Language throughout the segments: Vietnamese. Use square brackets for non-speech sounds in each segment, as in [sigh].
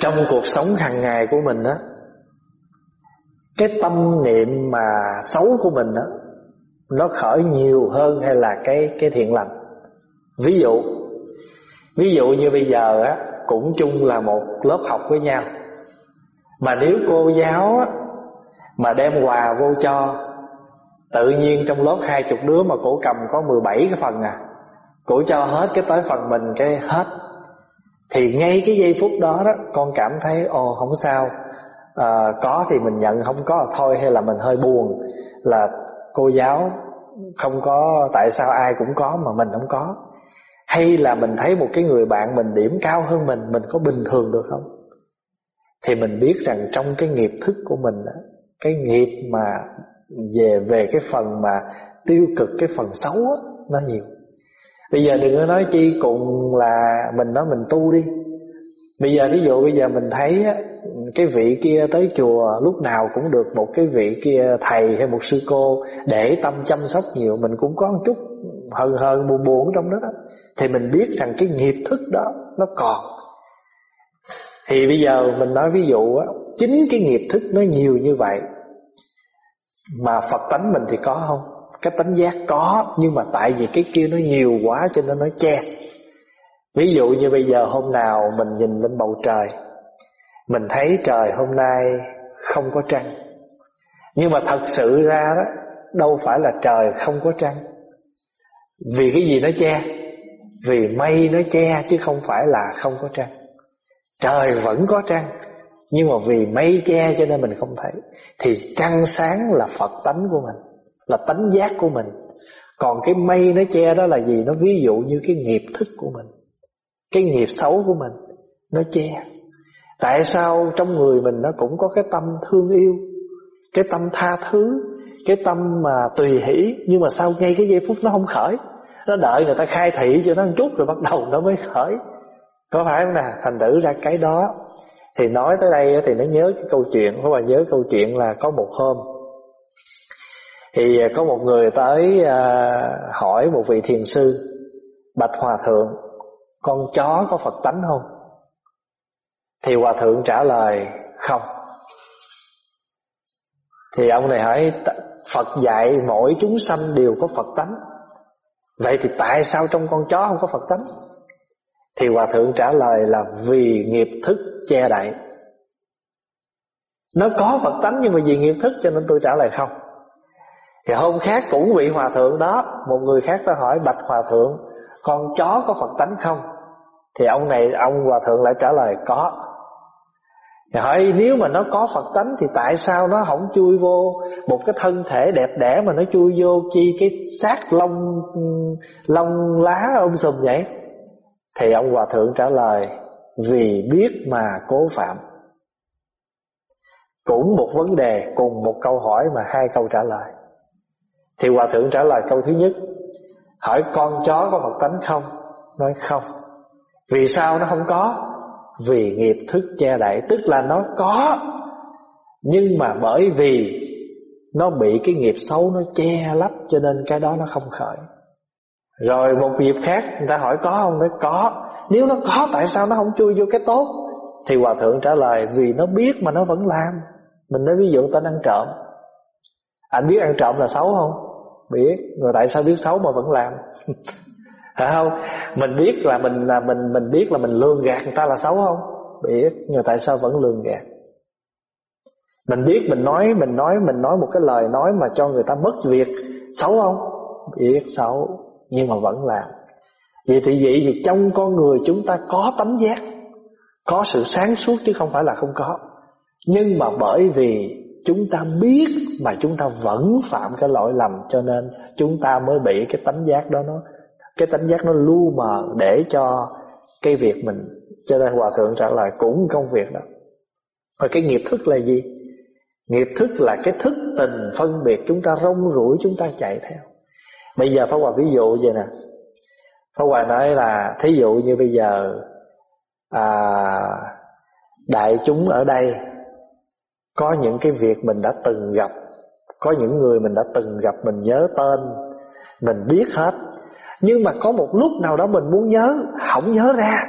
trong cuộc sống hàng ngày của mình á, cái tâm niệm mà xấu của mình á, nó khởi nhiều hơn hay là cái cái thiện lành? Ví dụ ví dụ như bây giờ á, cũng chung là một lớp học với nhau. Mà nếu cô giáo á, mà đem quà vô cho, tự nhiên trong lớp hai chục đứa mà cổ cầm có 17 cái phần à cổ cho hết cái tới phần mình cái hết thì ngay cái giây phút đó đó con cảm thấy ồ không sao. À, có thì mình nhận không có là thôi hay là mình hơi buồn là cô giáo không có tại sao ai cũng có mà mình không có. Hay là mình thấy một cái người bạn mình điểm cao hơn mình mình có bình thường được không? Thì mình biết rằng trong cái nghiệp thức của mình đó, cái nghiệp mà về về cái phần mà tiêu cực cái phần xấu đó, nó nhiều bây giờ đừng có nói chi cùng là mình nói mình tu đi. Bây giờ ví dụ bây giờ mình thấy cái vị kia tới chùa lúc nào cũng được một cái vị kia thầy hay một sư cô để tâm chăm sóc nhiều mình cũng có một chút hờn hờn buồn buồn trong đó, đó. Thì mình biết rằng cái nghiệp thức đó nó còn. Thì bây giờ mình nói ví dụ á chính cái nghiệp thức nó nhiều như vậy mà Phật tánh mình thì có không? Cái tánh giác có, nhưng mà tại vì cái kia nó nhiều quá cho nên nó che. Ví dụ như bây giờ hôm nào mình nhìn lên bầu trời, mình thấy trời hôm nay không có trăng. Nhưng mà thật sự ra đó, đâu phải là trời không có trăng. Vì cái gì nó che? Vì mây nó che chứ không phải là không có trăng. Trời vẫn có trăng, Nhưng mà vì mây che cho nên mình không thấy. Thì trăng sáng là Phật tánh của mình. Là tánh giác của mình. Còn cái mây nó che đó là gì? Nó ví dụ như cái nghiệp thức của mình, Cái nghiệp xấu của mình, Nó che. Tại sao trong người mình nó cũng có cái tâm thương yêu, Cái tâm tha thứ, Cái tâm mà tùy hỷ, Nhưng mà sau ngay cái giây phút nó không khởi? Nó đợi người ta khai thị cho nó một chút Rồi bắt đầu nó mới khởi. Có phải không nè? Thành thử ra cái đó. Thì nói tới đây thì nó nhớ cái câu chuyện các bạn nhớ câu chuyện là có một hôm thì à, có một người tới à, hỏi một vị thiền sư, bạch hòa thượng, con chó có phật tánh không? Thì hòa thượng trả lời, không. Thì ông này hỏi Phật dạy mỗi chúng sanh đều có Phật tánh. Vậy thì tại sao trong con chó không có Phật tánh? Thì Hòa Thượng trả lời là, vì nghiệp thức che đậy. Nó có Phật tánh nhưng mà vì nghiệp thức cho nên tôi trả lời không. Thì hôm khác cũng vị Hòa Thượng đó, Một người khác ta hỏi, Bạch Hòa Thượng, Con chó có Phật tánh không? Thì ông này, ông Hòa Thượng lại trả lời, có. Thì hỏi, nếu mà nó có Phật tánh Thì tại sao nó không chui vô Một cái thân thể đẹp đẽ Mà nó chui vô chi cái xác lông Lông lá ôm sùm vậy? Thì ông Hòa Thượng trả lời, Vì biết mà cố phạm. Cũng một vấn đề, Cùng một câu hỏi mà hai câu trả lời. Thì Hòa Thượng trả lời câu thứ nhất, Hỏi con chó có Phật tánh không? Nói, không. Vì sao nó không có? Vì nghiệp thức che đậy, Tức là nó có. Nhưng mà bởi vì Nó bị cái nghiệp xấu nó che lấp Cho nên cái đó nó không khởi. Rồi một dịp khác, người ta hỏi có không? Nói, có. Nếu nó có, tại sao nó không chui vô cái tốt? Thì Hòa Thượng trả lời, Vì nó biết mà nó vẫn làm. Mình nói ví dụ tên ăn trộm. Anh biết ăn trộm là xấu không? Biết Rồi tại sao biết xấu mà vẫn làm [laughs] Phải không? Mình biết là mình là mình mình biết là mình lường gạt người ta là xấu không? Biết Nhưng tại sao vẫn lường gạt Mình biết, mình nói Mình nói mình nói một cái lời nói Mà cho người ta mất việc Xấu không? Biết xấu, nhưng mà vẫn làm vậy thì vậy thì trong con người chúng ta có tánh giác, có sự sáng suốt chứ không phải là không có nhưng mà bởi vì chúng ta biết mà chúng ta vẫn phạm cái lỗi lầm cho nên chúng ta mới bị cái tánh giác đó nó cái tánh giác nó lu mờ để cho cái việc mình cho nên hòa thượng trả lời cũng công việc đó. Và cái nghiệp thức là gì? Nghiệp thức là cái thức tình phân biệt chúng ta rong rủi chúng ta chạy theo. Bây giờ Pháp Hòa ví dụ vậy nè. Pháp Hòa nói là Thí dụ như bây giờ à, Đại chúng ở đây Có những cái việc mình đã từng gặp có những người mình đã từng gặp Mình nhớ tên Mình biết hết. Nhưng mà có một lúc nào đó mình muốn nhớ Không nhớ ra.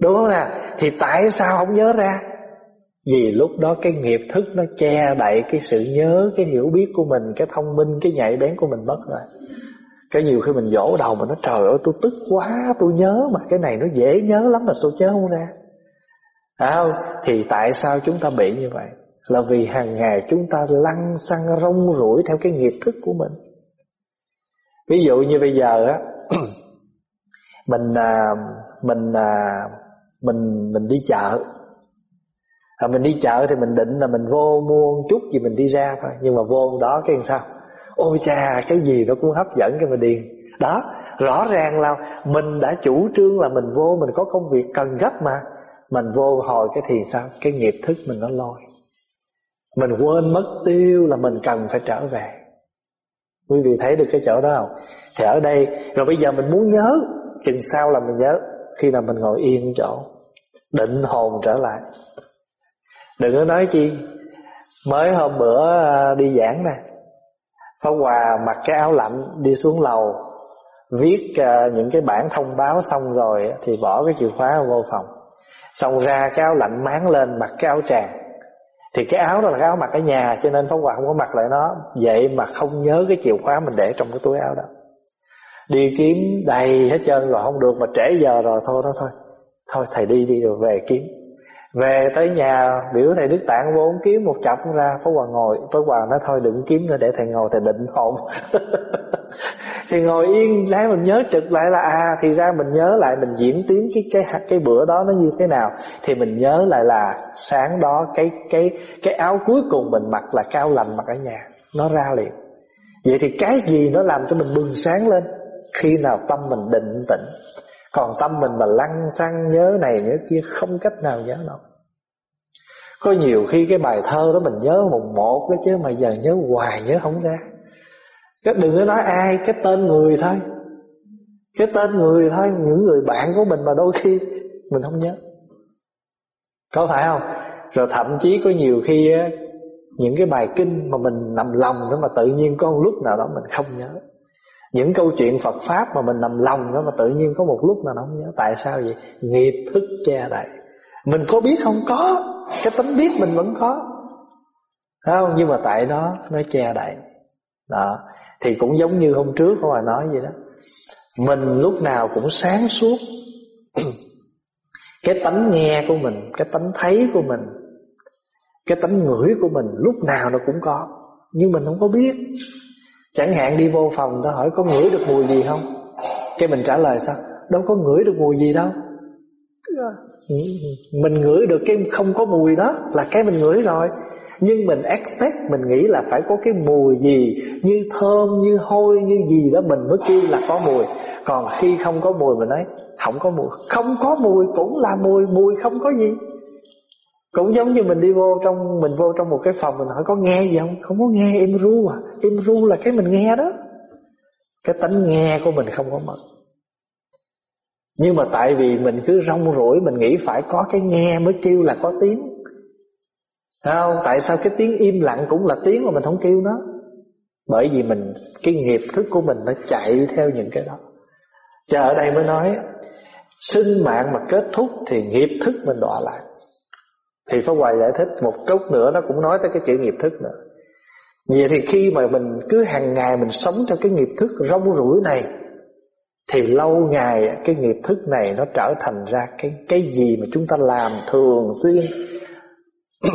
Đúng không nào Thì tại sao không nhớ ra? Vì lúc đó cái nghiệp thức nó che đậy Cái sự nhớ, cái hiểu biết của mình Cái thông minh, cái nhạy bén của mình mất rồi. Cái nhiều khi mình dỗ đầu Mà nó trời ơi tôi tức quá Tôi nhớ mà cái này nó dễ nhớ lắm Mà tôi nhớ không ra? À, không? Thì tại sao chúng ta bị như vậy? Là vì hàng ngày chúng ta lăn xăng rong rủi Theo cái nghiệp thức của mình. Ví dụ như bây giờ á [clears throat] Mình à, Mình à, mình mình đi chợ. À, mình đi chợ thì mình định là mình vô mua một chút gì mình đi ra thôi. Nhưng mà vô đó cái làm sao? Ôi cha cái gì nó cũng hấp dẫn cái mình điền đó rõ ràng là mình đã chủ trương là mình vô mình có công việc cần gấp mà. Mình vô hồi cái thì sao? Cái nghiệp thức mình nó lôi mình quên mất tiêu là mình cần phải trở về. Quý vị thấy được cái chỗ đó không? Thì ở đây, rồi bây giờ mình muốn nhớ chừng sau là mình nhớ khi nào mình ngồi yên chỗ, định hồn trở lại. Đừng có nói chi, mới hôm bữa à, đi giảng nè, Pháp Hòa mặc cái áo lạnh đi xuống lầu, viết à, những cái bản thông báo xong rồi thì bỏ cái chìa khóa vô phòng. Xong ra cái áo lạnh máng lên, mặc cái áo tràng thì cái áo đó là cái áo mặc ở nhà, cho nên Pháp Hòa không có mặc lại nó. Vậy mà không nhớ cái chìa khóa mình để trong cái túi áo đó. Đi kiếm đầy hết trơn rồi, không được mà trễ giờ rồi, thôi đó thôi. Thôi, thầy đi đi rồi về kiếm về tới nhà, biểu thầy đức tạng vốn kiếm một chập ra phó hoàng ngồi. Phó hoàng nói, thôi đừng kiếm nữa, để thầy ngồi, thầy định hồn. [laughs] Thì ngồi yên lái mình nhớ trực lại là à thì ra mình nhớ lại, mình diễn tiến cái cái cái bữa đó nó như thế nào. Thì mình nhớ lại là sáng đó, cái cái cái áo cuối cùng mình mặc là cao lành mặc ở nhà. Nó ra liền. Vậy thì cái gì nó làm cho mình bừng sáng lên? Khi nào tâm mình định tĩnh? Còn tâm mình mà lăng xăng nhớ này nhớ kia, Không cách nào nhớ đâu Có nhiều khi cái bài thơ đó mình nhớ một một đó chứ, Mà giờ nhớ hoài, nhớ không ra. Cái đừng có nói ai, Cái tên người thôi. Cái tên người thôi, Những người bạn của mình mà đôi khi Mình không nhớ. Có phải không? Rồi thậm chí có nhiều khi á, những cái bài kinh mà mình nằm lòng đó mà tự nhiên có lúc nào đó mình không nhớ những câu chuyện Phật Pháp mà mình nằm lòng đó mà tự nhiên có một lúc nào nó không nhớ, Tại sao vậy? Nghiệp thức che đậy. Mình có biết không? Có. Cái tính biết mình vẫn có. Thấy không? Nhưng mà tại đó nó che đậy. Đó. Thì cũng giống như hôm trước có bài nói vậy đó. Mình lúc nào cũng sáng suốt. [clears throat] Cái tánh nghe của mình, Cái tánh thấy của mình, Cái tánh ngửi của mình Lúc nào nó cũng có. Nhưng mình không có biết. Chẳng hạn đi vô phòng ta hỏi có ngửi được mùi gì không? Cái mình trả lời sao? Đâu có ngửi được mùi gì đâu. Mình ngửi được cái không có mùi đó Là cái mình ngửi rồi. Nhưng mình expect Mình nghĩ là phải có cái mùi gì Như thơm, như hôi, như gì đó Mình mới kêu là có mùi. Còn khi không có mùi mình nói Không có mùi. Không có mùi cũng là mùi Mùi không có gì cũng giống như mình đi vô trong, Mình vô trong một cái phòng, Mình hỏi có nghe gì không? Không có nghe em ru à? Em ru là cái mình nghe đó. Cái tánh nghe của mình không có mất Nhưng mà tại vì mình cứ rong rủi Mình nghĩ phải có cái nghe mới kêu là có tiếng. Không? Tại sao cái tiếng im lặng cũng là tiếng mà mình không kêu nó? Bởi vì mình, Cái nghiệp thức của mình nó chạy theo những cái đó. Chờ ở đây mới nói, Sinh mạng mà kết thúc Thì nghiệp thức mình đọa lại thì Pháp Hoài giải thích một chút nữa, Nó cũng nói tới cái chữ nghiệp thức nữa. Vậy thì khi mà mình cứ hàng ngày Mình sống trong cái nghiệp thức rong rủi này, Thì lâu ngày Cái nghiệp thức này nó trở thành ra Cái cái gì mà chúng ta làm thường xuyên. [clears throat]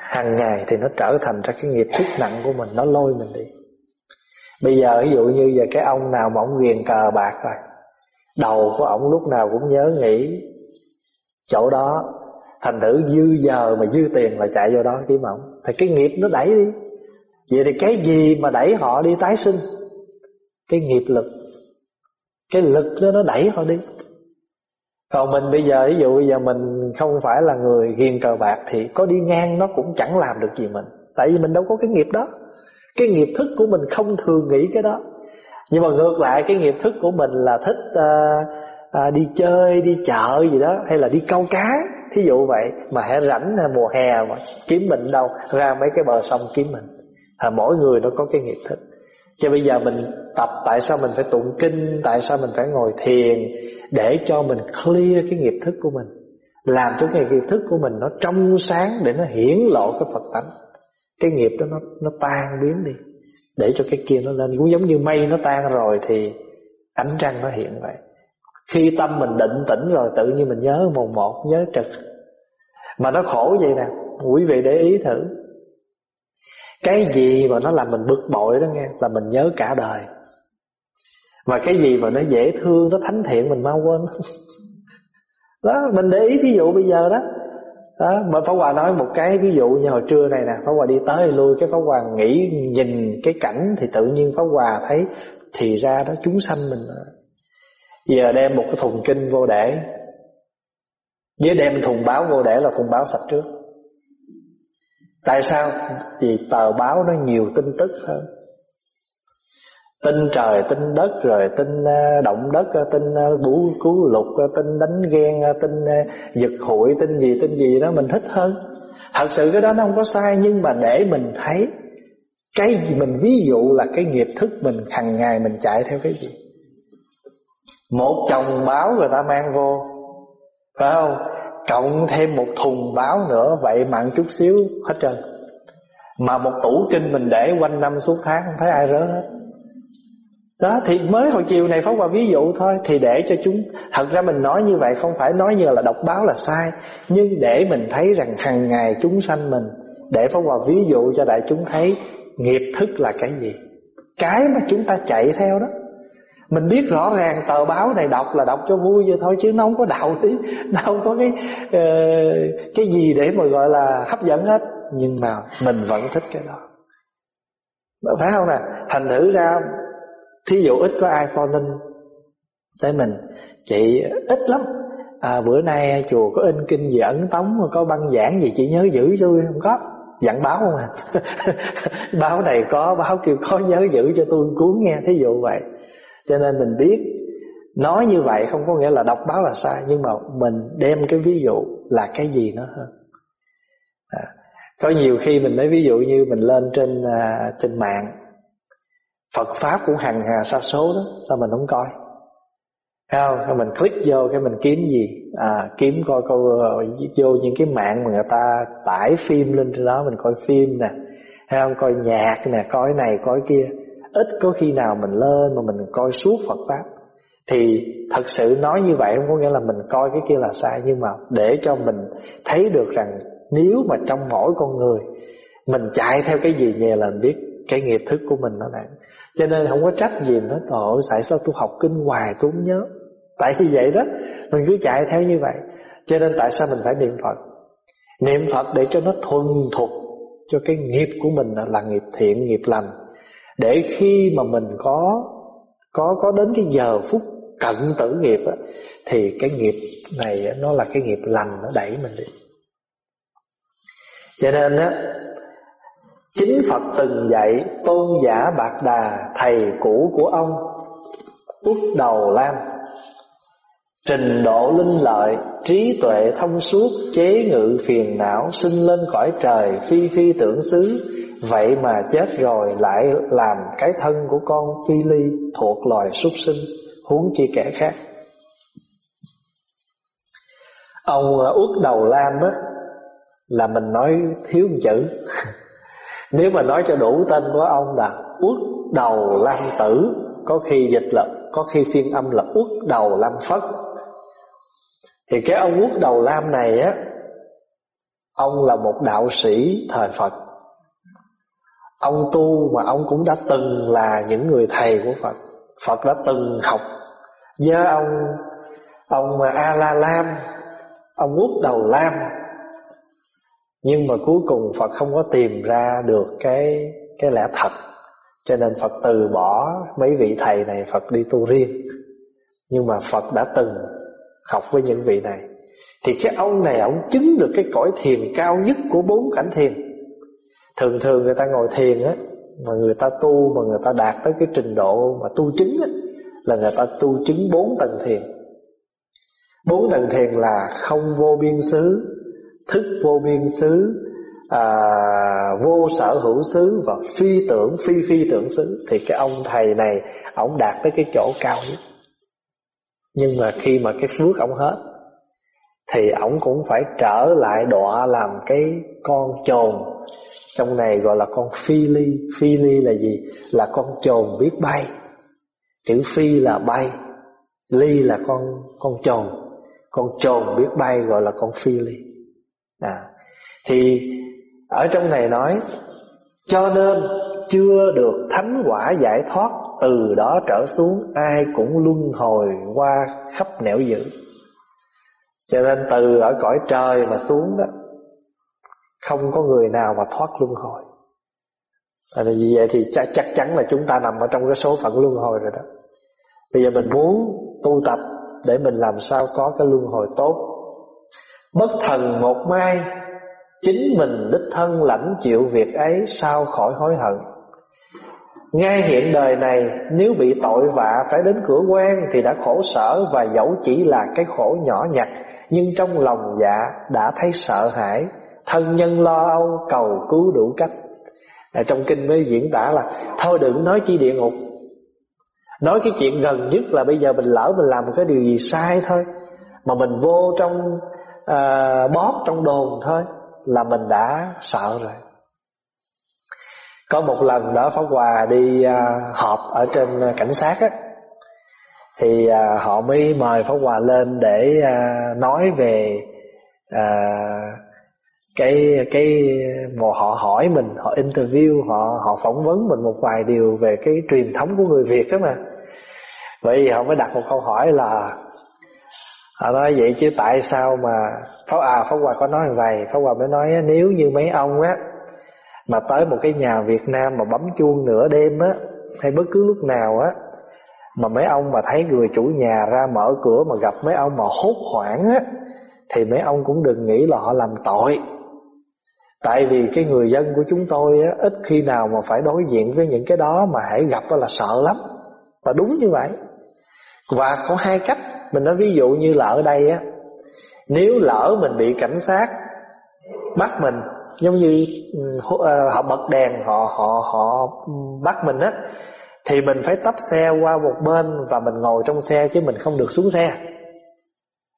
Hàng ngày thì nó trở thành ra cái nghiệp thức nặng của mình, Nó lôi mình đi. Bây giờ ví dụ như giờ cái ông nào mà ông ghiền cờ bạc rồi, Đầu của ông lúc nào cũng nhớ nghĩ Chỗ đó Thành thử dư giờ mà dư tiền là chạy vô đó kiếm ổng Thì cái nghiệp nó đẩy đi. Vậy thì cái gì mà đẩy họ đi tái sinh? Cái nghiệp lực. Cái lực đó nó đẩy họ đi. Còn mình bây giờ Ví dụ bây giờ mình không phải là người ghiền cờ bạc Thì có đi ngang nó cũng chẳng làm được gì mình. Tại vì mình đâu có cái nghiệp đó. Cái nghiệp thức của mình không thường nghĩ cái đó. Nhưng mà ngược lại cái nghiệp thức của mình là thích uh, à, đi chơi đi chợ gì đó hay là đi câu cá thí dụ vậy. Mà hãy rảnh mùa hè mà kiếm mình đâu ra mấy cái bờ sông kiếm mình. À, mỗi người nó có cái nghiệp thức cho bây giờ mình tập tại sao mình phải tụng kinh tại sao mình phải ngồi thiền để cho mình clear cái nghiệp thức của mình. Làm cho cái nghiệp thức của mình nó trong sáng để nó hiển lộ cái Phật tánh. Cái nghiệp đó nó nó tan biến đi. Để cho cái kia nó lên. Cũng giống như mây nó tan rồi thì ánh trăng nó hiện vậy khi tâm mình định tĩnh rồi, tự nhiên mình nhớ mồn một, nhớ trực. Mà nó khổ vậy nè, quý vị để ý thử. Cái gì mà nó làm mình bực bội đó nghe, là mình nhớ cả đời. Và cái gì mà nó dễ thương, nó thánh thiện, mình mau quên. [laughs] Đó, mình để ý thí dụ bây giờ đó. Đó, mà Pháp Hòa nói một cái ví dụ như hồi trưa này nè, Pháp Hòa đi tới lui, cái Pháp Hòa nghĩ, nhìn cái cảnh thì tự nhiên Pháp Hòa thấy thì ra đó chúng sanh mình giờ đem một cái thùng kinh vô để với đem thùng báo vô để là thùng báo sạch trước Tại sao? Vì tờ báo nó nhiều tin tức hơn Tin trời, tin đất rồi tin ờ, động đất, ờ, tin ờ, bú cứu lục, tin đánh ghen, tin giật hụi, tin gì tin gì đó mình thích hơn. Thật sự cái đó nó không có sai nhưng mà để mình thấy cái mình ví dụ là cái nghiệp thức mình hàng ngày mình chạy theo cái gì. Một chồng báo người ta mang vô. Phải không? Cộng thêm một thùng báo nữa, Vậy mặn chút xíu, hết trơn. Mà một tủ kinh mình để quanh năm suốt tháng, Không thấy ai rớ hết. Đó, thì mới hồi chiều này Pháp Hòa ví dụ thôi, Thì để cho chúng, Thật ra mình nói như vậy không phải nói như là đọc báo là sai, Nhưng để mình thấy rằng hàng ngày chúng sanh mình, Để Pháp Hòa ví dụ cho đại chúng thấy Nghiệp thức là cái gì. Cái mà chúng ta chạy theo đó mình biết rõ ràng tờ báo này đọc là đọc cho vui vậy thôi chứ nó không có đạo lý nó không có cái uh, cái gì để mà gọi là hấp dẫn hết. Nhưng mà mình vẫn thích cái đó. Phải không nè? Thành thử ra thí dụ ít có ai phone in tới mình chị ít lắm. À, bữa nay chùa có in kinh gì ấn tống có băng giảng gì chị nhớ giữ tôi không có? Dặn báo không à? [laughs] Báo này có báo kêu có nhớ giữ cho tôi cuốn nghe thí dụ vậy cho nên mình biết nói như vậy không có nghĩa là đọc báo là sai nhưng mà mình đem cái ví dụ là cái gì nó hơn. À, có nhiều khi mình nói ví dụ như mình lên trên à, trên mạng. Phật pháp cũng hằng hà sa số đó sao mình không coi? Không? Mình click vô cái mình kiếm gì? À, Kiếm coi coi vô những cái mạng mà người ta tải phim lên trên đó Mình coi phim nè. Không? Coi nhạc nè, coi này, coi kia. Ít có khi nào mình lên mà mình coi suốt Phật Pháp. Thì thật sự nói như vậy không có nghĩa là mình coi cái kia là sai Nhưng mà để cho mình thấy được rằng Nếu mà trong mỗi con người Mình chạy theo cái gì nhè là mình biết Cái nghiệp thức của mình nó nặng Cho nên không có trách gì nó tội Tại sao tôi học kinh hoài tôi không nhớ? Tại vì vậy đó Mình cứ chạy theo như vậy. Cho nên tại sao mình phải niệm Phật? Niệm Phật để cho nó thuần thục Cho cái nghiệp của mình là nghiệp thiện, nghiệp lành để khi mà mình có có có đến cái giờ phút cận tử nghiệp á, thì cái nghiệp này nó là cái nghiệp lành nó đẩy mình đi. Cho nên á chính Phật từng dạy tôn giả bạc đà thầy cũ của ông út đầu lam. Trình độ linh lợi trí tuệ thông suốt chế ngự phiền não sinh lên cõi trời phi phi tưởng xứ Vậy mà chết rồi lại làm cái thân của con phi ly thuộc loài súc sinh Huống chi kẻ khác. Ông ờ, à, út đầu lam á Là mình nói thiếu một chữ. [laughs] Nếu mà nói cho đủ tên của ông là út đầu lam tử Có khi dịch là Có khi phiên âm là út đầu lam phất. Thì cái ông út đầu lam này á Ông là một đạo sĩ thời Phật. Ông tu mà ông cũng đã từng là những người thầy của Phật. Phật đã từng học. Với ông Ông A La Lam Ông Quốc đầu Lam. Nhưng mà cuối cùng Phật không có tìm ra được cái cái lẽ thật. Cho nên Phật từ bỏ mấy vị thầy này, Phật đi tu riêng. Nhưng mà Phật đã từng học với những vị này. Thì cái ông này, ông chứng được cái cõi thiền cao nhất của bốn cảnh thiền thường thường người ta ngồi thiền á mà người ta tu mà người ta đạt tới cái trình độ mà tu chứng á là người ta tu chứng bốn tầng thiền. Bốn tầng thiền là không vô biên xứ thức vô biên xứ à, vô sở hữu xứ và phi tưởng phi phi tưởng xứ. Thì cái ông thầy này ông đạt tới cái chỗ cao nhất. Nhưng mà khi mà cái phước ổng hết Thì ổng cũng phải trở lại đọa làm cái con chồn trong này gọi là con phi ly. Phi ly là gì? Là con trồn biết bay. Chữ phi là bay. Ly là con con trồn Con trồn biết bay gọi là con phi ly. À, Thì ở trong này nói Cho nên chưa được thánh quả giải thoát Từ đó trở xuống ai cũng luân hồi qua khắp nẻo dữ. Cho nên từ ở cõi trời mà xuống đó không có người nào mà thoát luân hồi. Tại Vì vậy thì chắc, chắc chắn là chúng ta nằm ở trong cái số phận luân hồi rồi đó. Bây giờ mình muốn tu tập Để mình làm sao có cái luân hồi tốt. Bất thần một mai Chính mình đích thân lãnh chịu việc ấy Sao khỏi hối hận. Ngay hiện đời này Nếu bị tội vạ phải đến cửa quan Thì đã khổ sở Và dẫu chỉ là cái khổ nhỏ nhặt Nhưng trong lòng dạ đã thấy sợ hãi. Thân nhân lo âu cầu cứu đủ cách. À, Trong kinh mới diễn tả là Thôi đừng nói chi địa ngục. Nói cái chuyện gần nhất là bây giờ mình lỡ mình làm một cái điều gì sai thôi. Mà mình vô trong à, bóp trong đồn thôi Là mình đã sợ rồi. Có một lần đó Pháp Hòa đi à, họp ở trên cảnh sát á Thì à, họ mới mời Pháp Hòa lên để à, nói về à, cái cái, mà họ hỏi mình, họ interview, họ họ phỏng vấn mình một vài điều về cái truyền thống của người Việt đó mà. Vậy họ mới đặt một câu hỏi là, họ nói vậy chứ tại sao mà Pháp à Pháp Hòa có nói như vậy? Pháp Hòa mới nói nếu như mấy ông á mà tới một cái nhà Việt Nam mà bấm chuông nửa đêm á, hay bất cứ lúc nào á, mà mấy ông mà thấy người chủ nhà ra mở cửa mà gặp mấy ông mà hốt hoảng á, thì mấy ông cũng đừng nghĩ là họ làm tội. Tại vì cái người dân của chúng tôi á, ít khi nào mà phải đối diện với những cái đó mà hãy gặp đó là sợ lắm. Và đúng như vậy. Và có hai cách, mình nói ví dụ như là ở đây á, nếu lỡ mình bị cảnh sát bắt mình giống như ờ, họ bật đèn họ họ họ bắt mình á thì mình phải tấp xe qua một bên và mình ngồi trong xe chứ mình không được xuống xe.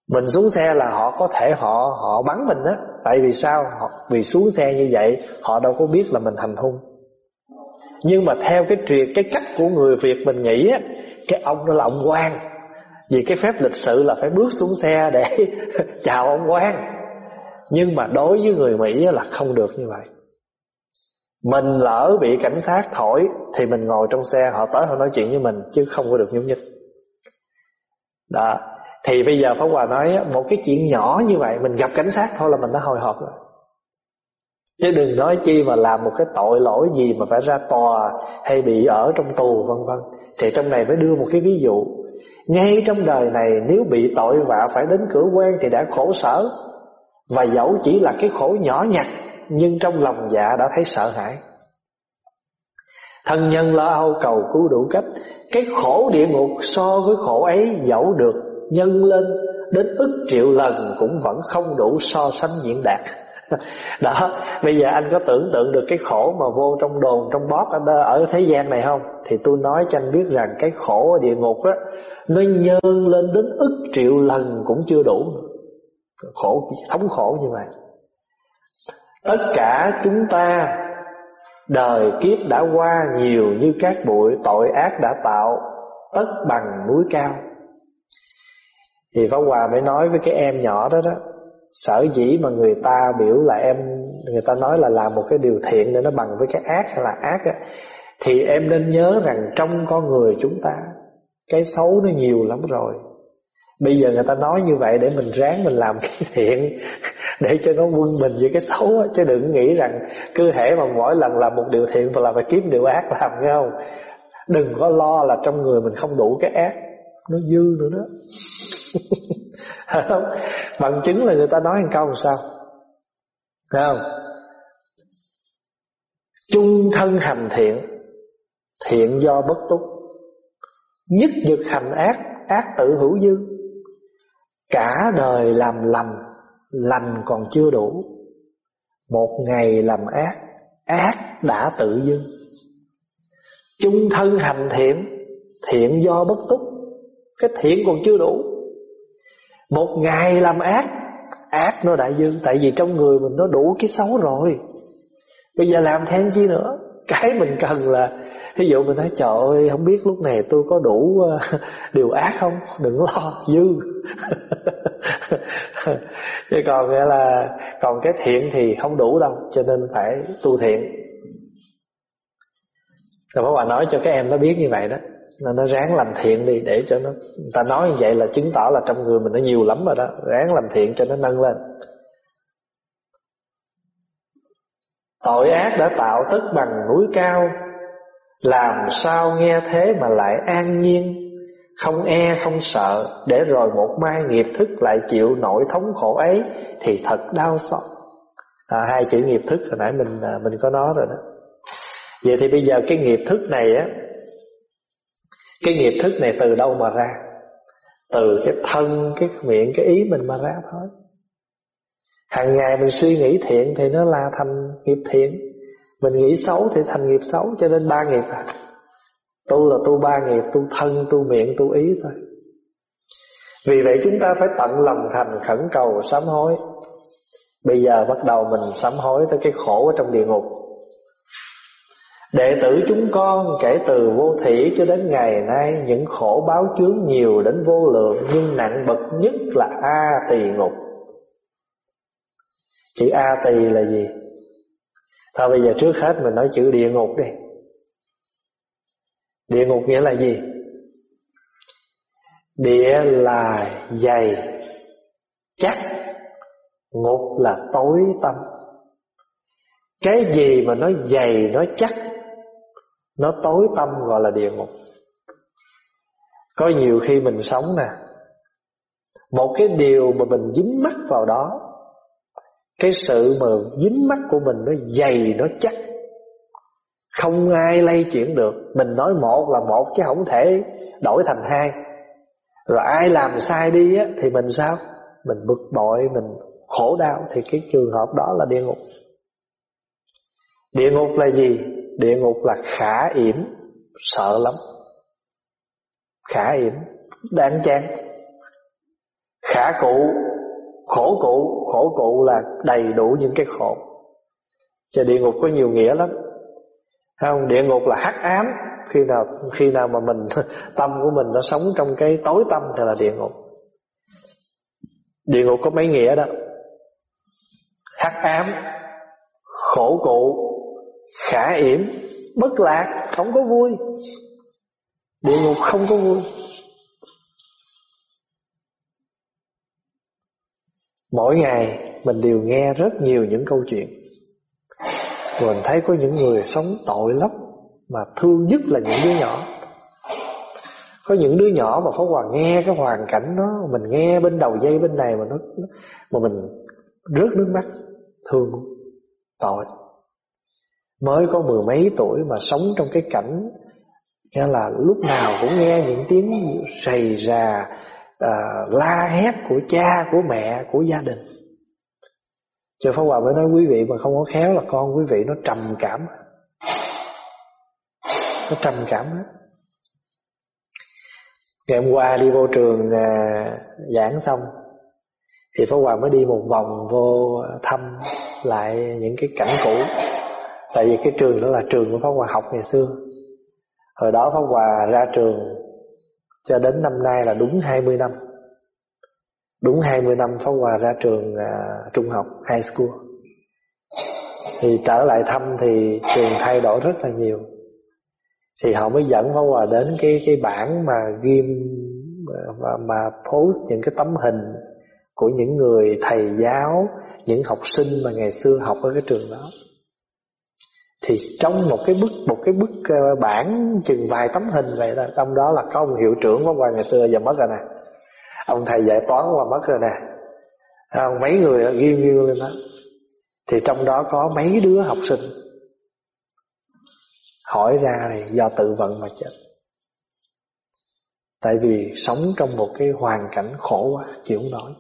Mình xuống xe là họ có thể họ họ bắn mình á. Tại vì sao? Họ, vì xuống xe như vậy Họ đâu có biết là mình hành hung. Nhưng mà theo cái truyền Cái cách của người Việt mình nghĩ á Cái ông đó là ông quan. Vì cái phép lịch sự là phải bước xuống xe Để [laughs] chào ông quan. Nhưng mà đối với người Mỹ là không được như vậy. Mình lỡ bị cảnh sát thổi Thì mình ngồi trong xe Họ tới họ nói chuyện với mình Chứ không có được nhúng nhích. Đó thì bây giờ Pháp Hòa nói Một cái chuyện nhỏ như vậy, Mình gặp cảnh sát thôi là mình đã hồi hộp rồi. Chứ đừng nói chi mà làm một cái tội lỗi gì Mà phải ra tòa Hay bị ở trong tù, vân vân. Thì trong này mới đưa một cái ví dụ. Ngay trong đời này, Nếu bị tội vạ phải đến cửa quan Thì đã khổ sở. Và dẫu chỉ là cái khổ nhỏ nhặt, Nhưng trong lòng dạ đã thấy sợ hãi. Thân nhân lo âu cầu cứu đủ cách, Cái khổ địa ngục so với khổ ấy dẫu được nhân lên đến ức triệu lần cũng vẫn không đủ so sánh diễn đạt. [laughs] Đó bây giờ anh có tưởng tượng được cái khổ mà vô trong đồn trong bóp ở, ở thế gian này không? Thì tôi nói cho anh biết rằng cái khổ ở địa ngục á nó nhân lên đến ức triệu lần cũng chưa đủ. Khổ thống khổ như vậy. Tất cả chúng ta đời kiếp đã qua nhiều như cát bụi tội ác đã tạo tất bằng núi cao thì Pháp Hòa mới nói với cái em nhỏ đó đó Sở dĩ mà người ta biểu là em Người ta nói là làm một cái điều thiện Để nó bằng với cái ác hay là ác á, Thì em nên nhớ rằng Trong con người chúng ta Cái xấu nó nhiều lắm rồi. Bây giờ người ta nói như vậy Để mình ráng mình làm cái [laughs] thiện Để cho nó quân mình với cái xấu á, Chứ đừng nghĩ rằng Cứ thể mà mỗi lần làm một điều thiện Và là phải kiếm điều ác làm nghe không? Đừng có lo là trong người mình không đủ cái ác. Nó dư nữa đó. [laughs] Không? bằng chứng là người ta nói một câu làm sao? Thấy không? Chung thân hành thiện thiện do bất túc. Nhất dực hành ác ác tự hữu dư. Cả đời làm lành lành còn chưa đủ. Một ngày làm ác ác đã tự dưng. Chung thân hành thiện thiện do bất túc. Cái thiện còn chưa đủ. Một ngày làm ác Ác nó đại dương. Tại vì trong người mình nó đủ cái xấu rồi. Bây giờ làm thêm chi nữa? Cái mình cần là Ví dụ mình nói trời ơi không biết lúc này tôi có đủ uh, [laughs] điều ác không? Đừng lo dư. [laughs] Chứ còn nghĩa là Còn cái thiện thì không đủ đâu Cho nên phải tu thiện. Rồi Pháp Hòa nói cho các em nó biết như vậy đó nên nó ráng làm thiện đi để cho nó người ta nói như vậy là chứng tỏ là trong người mình nó nhiều lắm rồi đó. Ráng làm thiện cho nó nâng lên. Tội ác đã tạo tức bằng núi cao làm sao nghe thế mà lại an nhiên? Không e không sợ Để rồi một mai nghiệp thức lại chịu nỗi thống khổ ấy Thì thật đau xót. À, Hai chữ nghiệp thức hồi nãy mình à, mình có nói rồi đó. Vậy thì bây giờ cái nghiệp thức này á cái nghiệp thức này từ đâu mà ra? Từ cái thân, cái miệng, cái ý mình mà ra thôi. Hàng ngày mình suy nghĩ thiện thì nó là thành nghiệp thiện. Mình nghĩ xấu thì thành nghiệp xấu Cho nên ba nghiệp à. Tu là tu ba nghiệp Tu thân, tu miệng, tu ý thôi. Vì vậy chúng ta phải tận lòng thành khẩn cầu sám hối. Bây giờ bắt đầu mình sám hối Tới cái khổ ở trong địa ngục. Đệ tử chúng con kể từ vô thủy cho đến ngày nay, Những khổ báo chướng nhiều đến vô lượng, Nhưng nặng bậc nhất là A tỳ ngục Chữ A tỳ là gì? Thôi bây giờ trước hết mình nói chữ địa ngục đi Địa ngục nghĩa là gì? Địa là dày, Chắc Ngục là tối tâm Cái gì mà nó dày Nó chắc nó tối tâm gọi là địa ngục. Có nhiều khi mình sống nè, Một cái điều mà mình dính mắt vào đó, cái sự mà dính mắt của mình nó dày, nó chắc. Không ai lay chuyển được. Mình nói một là một chứ không thể đổi thành hai. Rồi ai làm sai đi á, Thì mình sao? Mình bực bội, Mình khổ đau. Thì cái trường hợp đó là địa ngục. Địa ngục là gì? Địa ngục là khả yểm, Sợ lắm. Khả yểm, Đáng chán. Khả cụ, Khổ cụ Khổ cụ là đầy đủ những cái khổ. Cho địa ngục có nhiều nghĩa lắm. Không? Địa ngục là hắc ám. Khi nào khi nào mà mình [laughs] tâm của mình nó sống trong cái tối tâm thì là địa ngục. Địa ngục có mấy nghĩa đó? Hắc ám, khổ cụ khả yểm, bất lạc, không có vui. Địa ngục không có vui. Mỗi ngày, mình đều nghe rất nhiều những câu chuyện. Mình thấy có những người sống tội lắm, Mà thương nhất là những đứa nhỏ. Có những đứa nhỏ mà Pháp Hòa nghe cái hoàn cảnh đó, Mình nghe bên đầu dây bên này mà nó Mà mình rớt nước mắt, Thương, tội. Mới có mười mấy tuổi mà sống trong cái cảnh Nghe là lúc nào cũng nghe những tiếng rầy rà à, la hét của cha của mẹ của gia đình. Cho Pháp Hòa mới nói quý vị mà không có khéo là con quý vị nó trầm cảm. Nó trầm cảm hết ngày hôm qua đi vô trường à, giảng xong thì Pháp Hòa mới đi một vòng vô thăm lại những cái cảnh cũ tại vì cái trường đó là trường của Pháp Hòa học ngày xưa. Hồi đó Pháp Hòa ra trường cho đến năm nay là đúng 20 năm. Đúng 20 năm Pháp Hòa ra trường à, trung học high school. Thì trở lại thăm thì trường thay đổi rất là nhiều. Thì họ mới dẫn Pháp Hòa đến cái cái bảng mà ghim và mà post những cái tấm hình của những người thầy giáo, những học sinh mà ngày xưa học ở cái trường đó thì trong một cái bức một cái bức ờ, bản chừng vài tấm hình vậy đó trong đó là có ông hiệu trưởng của qua ngày xưa giờ mất rồi nè. Ông thầy dạy toán qua mất rồi nè. Không, mấy người ghi ghi lên đó. Thì trong đó có mấy đứa học sinh. Hỏi ra thì do tự vận mà chết. Tại vì sống trong một cái hoàn cảnh khổ quá chịu không nổi.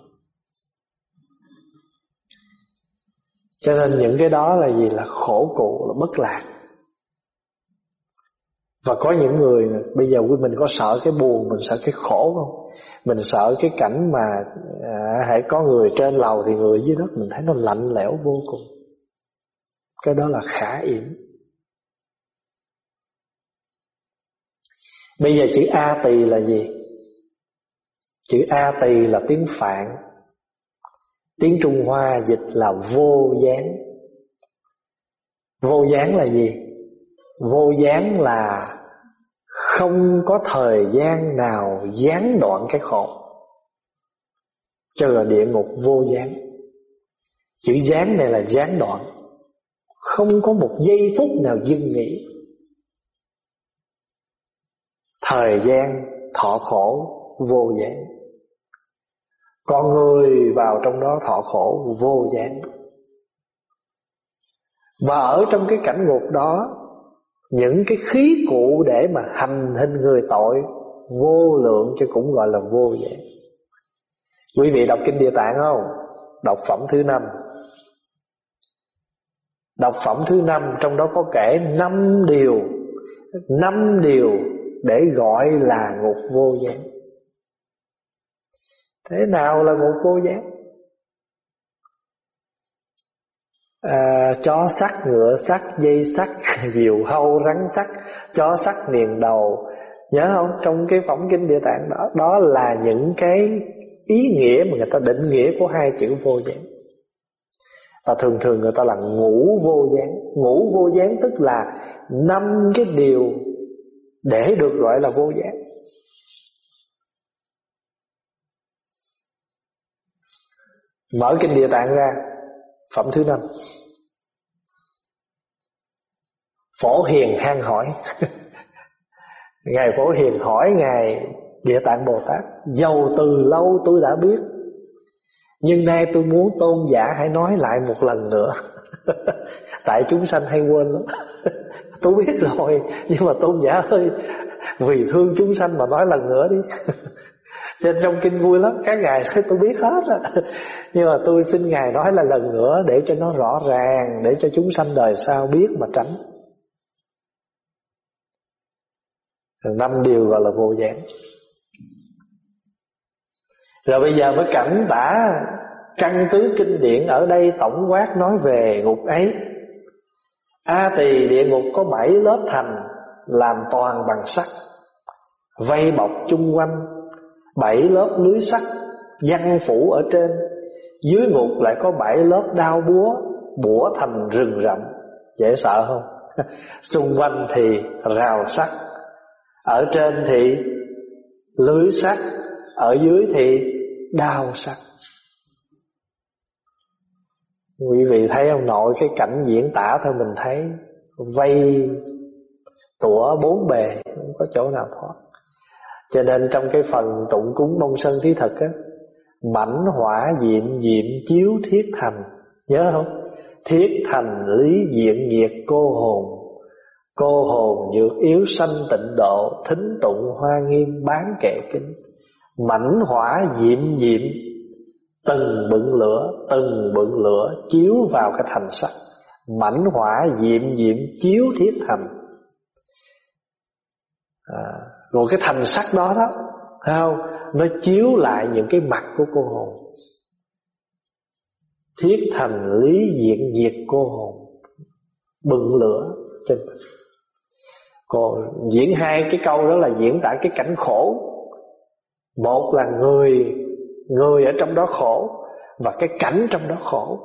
Cho nên những cái đó là gì? Là khổ cụ là bất lạc. Và có những người bây giờ quý mình có sợ cái buồn mình sợ cái khổ không? Mình sợ cái cảnh mà à, hãy có người trên lầu thì người dưới đất mình thấy nó lạnh lẽo vô cùng. Cái đó là khả yểm. Bây giờ chữ a tỳ là gì? Chữ a tỳ là tiếng phạn tiếng trung hoa dịch là vô gián. Vô gián là gì? Vô gián là không có thời gian nào gián đoạn cái khổ. Cho là địa ngục vô gián. Chữ gián này là gián đoạn. Không có một giây phút nào dừng nghỉ. Thời gian thọ khổ vô gián con người vào trong đó thọ khổ vô gián. Và ở trong cái cảnh ngục đó, những cái khí cụ để mà hành hình người tội vô lượng chứ cũng gọi là vô gián. Quý vị đọc kinh địa tạng không? Đọc phẩm thứ năm. Đọc phẩm thứ năm, trong đó có kể năm điều năm điều để gọi là ngục vô gián thế nào là một vô giác? à, chó sắt ngựa sắt dây sắt [laughs] diều hâu rắn sắt chó sắt niền đầu. Nhớ không? Trong cái phỏng kinh địa tạng đó đó là những cái ý nghĩa mà người ta định nghĩa của hai chữ vô giác. Và thường thường người ta là ngủ vô gián ngủ vô gián tức là năm cái điều để được gọi là vô gián mở kinh địa tạng ra. Phẩm thứ năm. Phổ Hiền hang hỏi. [laughs] Ngài Phổ Hiền hỏi Ngài Địa Tạng Bồ Tát, Dầu từ lâu tôi đã biết, Nhưng nay tôi muốn tôn giả hãy nói lại một lần nữa. [laughs] Tại chúng sanh hay quên lắm. [laughs] Tôi biết rồi, Nhưng mà tôn giả ơi, Vì thương chúng sanh mà nói lần nữa đi. Trên trong kinh vui lắm. Các ngài nói tôi biết hết á. Nhưng mà tôi xin ngài nói là lần nữa Để cho nó rõ ràng, Để cho chúng sanh đời sau biết mà tránh. Năm điều gọi là vô gián. Rồi bây giờ mới cảnh tả Căn cứ kinh điển ở đây tổng quát nói về ngục ấy. A tỳ địa ngục có bảy lớp thành Làm toàn bằng sắt, Vây bọc chung quanh bảy lớp lưới sắt văn phủ ở trên. Dưới ngục lại có bảy lớp đao búa, bủa thành rừng rậm. Dễ sợ không? [laughs] Xung quanh thì rào sắt. Ở trên thì lưới sắt. Ở dưới thì đao sắt. Quý vị thấy ông nội cái cảnh diễn tả thôi mình thấy, vây tủa bốn bề, không có chỗ nào thoát cho nên trong cái phần tụng cúng bông sơn thí thực á, Mảnh hỏa diệm diệm chiếu thiết thành. Nhớ không? Thiết thành lý diện nhiệt cô hồn. Cô hồn dược yếu sanh tịnh độ, Thính tụng hoa nghiêm bán kệ kinh Mảnh hỏa diệm diệm, Từng bựng lửa, Từng bựng lửa Chiếu vào cái thành sắc. Mảnh hỏa diệm diệm chiếu thiết thành rồi cái thành sắc đó đó, Thấy không? Nó chiếu lại những cái mặt của cô hồn. Thiết thành lý diện diệt cô hồn Bừng lửa trên Còn diễn hai cái câu đó là diễn tả cái cảnh khổ. Một là người Người ở trong đó khổ Và cái cảnh trong đó khổ.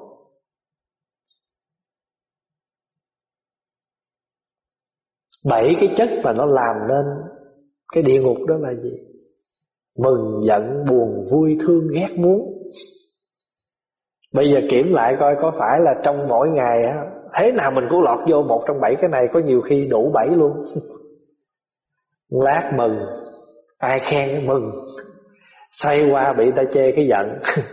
Bảy cái chất mà nó làm nên cái địa ngục đó là gì? Mừng, giận, buồn, vui, thương, ghét, muốn. Bây giờ kiểm lại coi có phải là trong mỗi ngày á, Thế nào mình cũng lọt vô một trong bảy cái này, Có nhiều khi đủ bảy luôn. [laughs] Lát mừng, Ai khen mừng. Xoay qua bị ta chê cái giận. [laughs]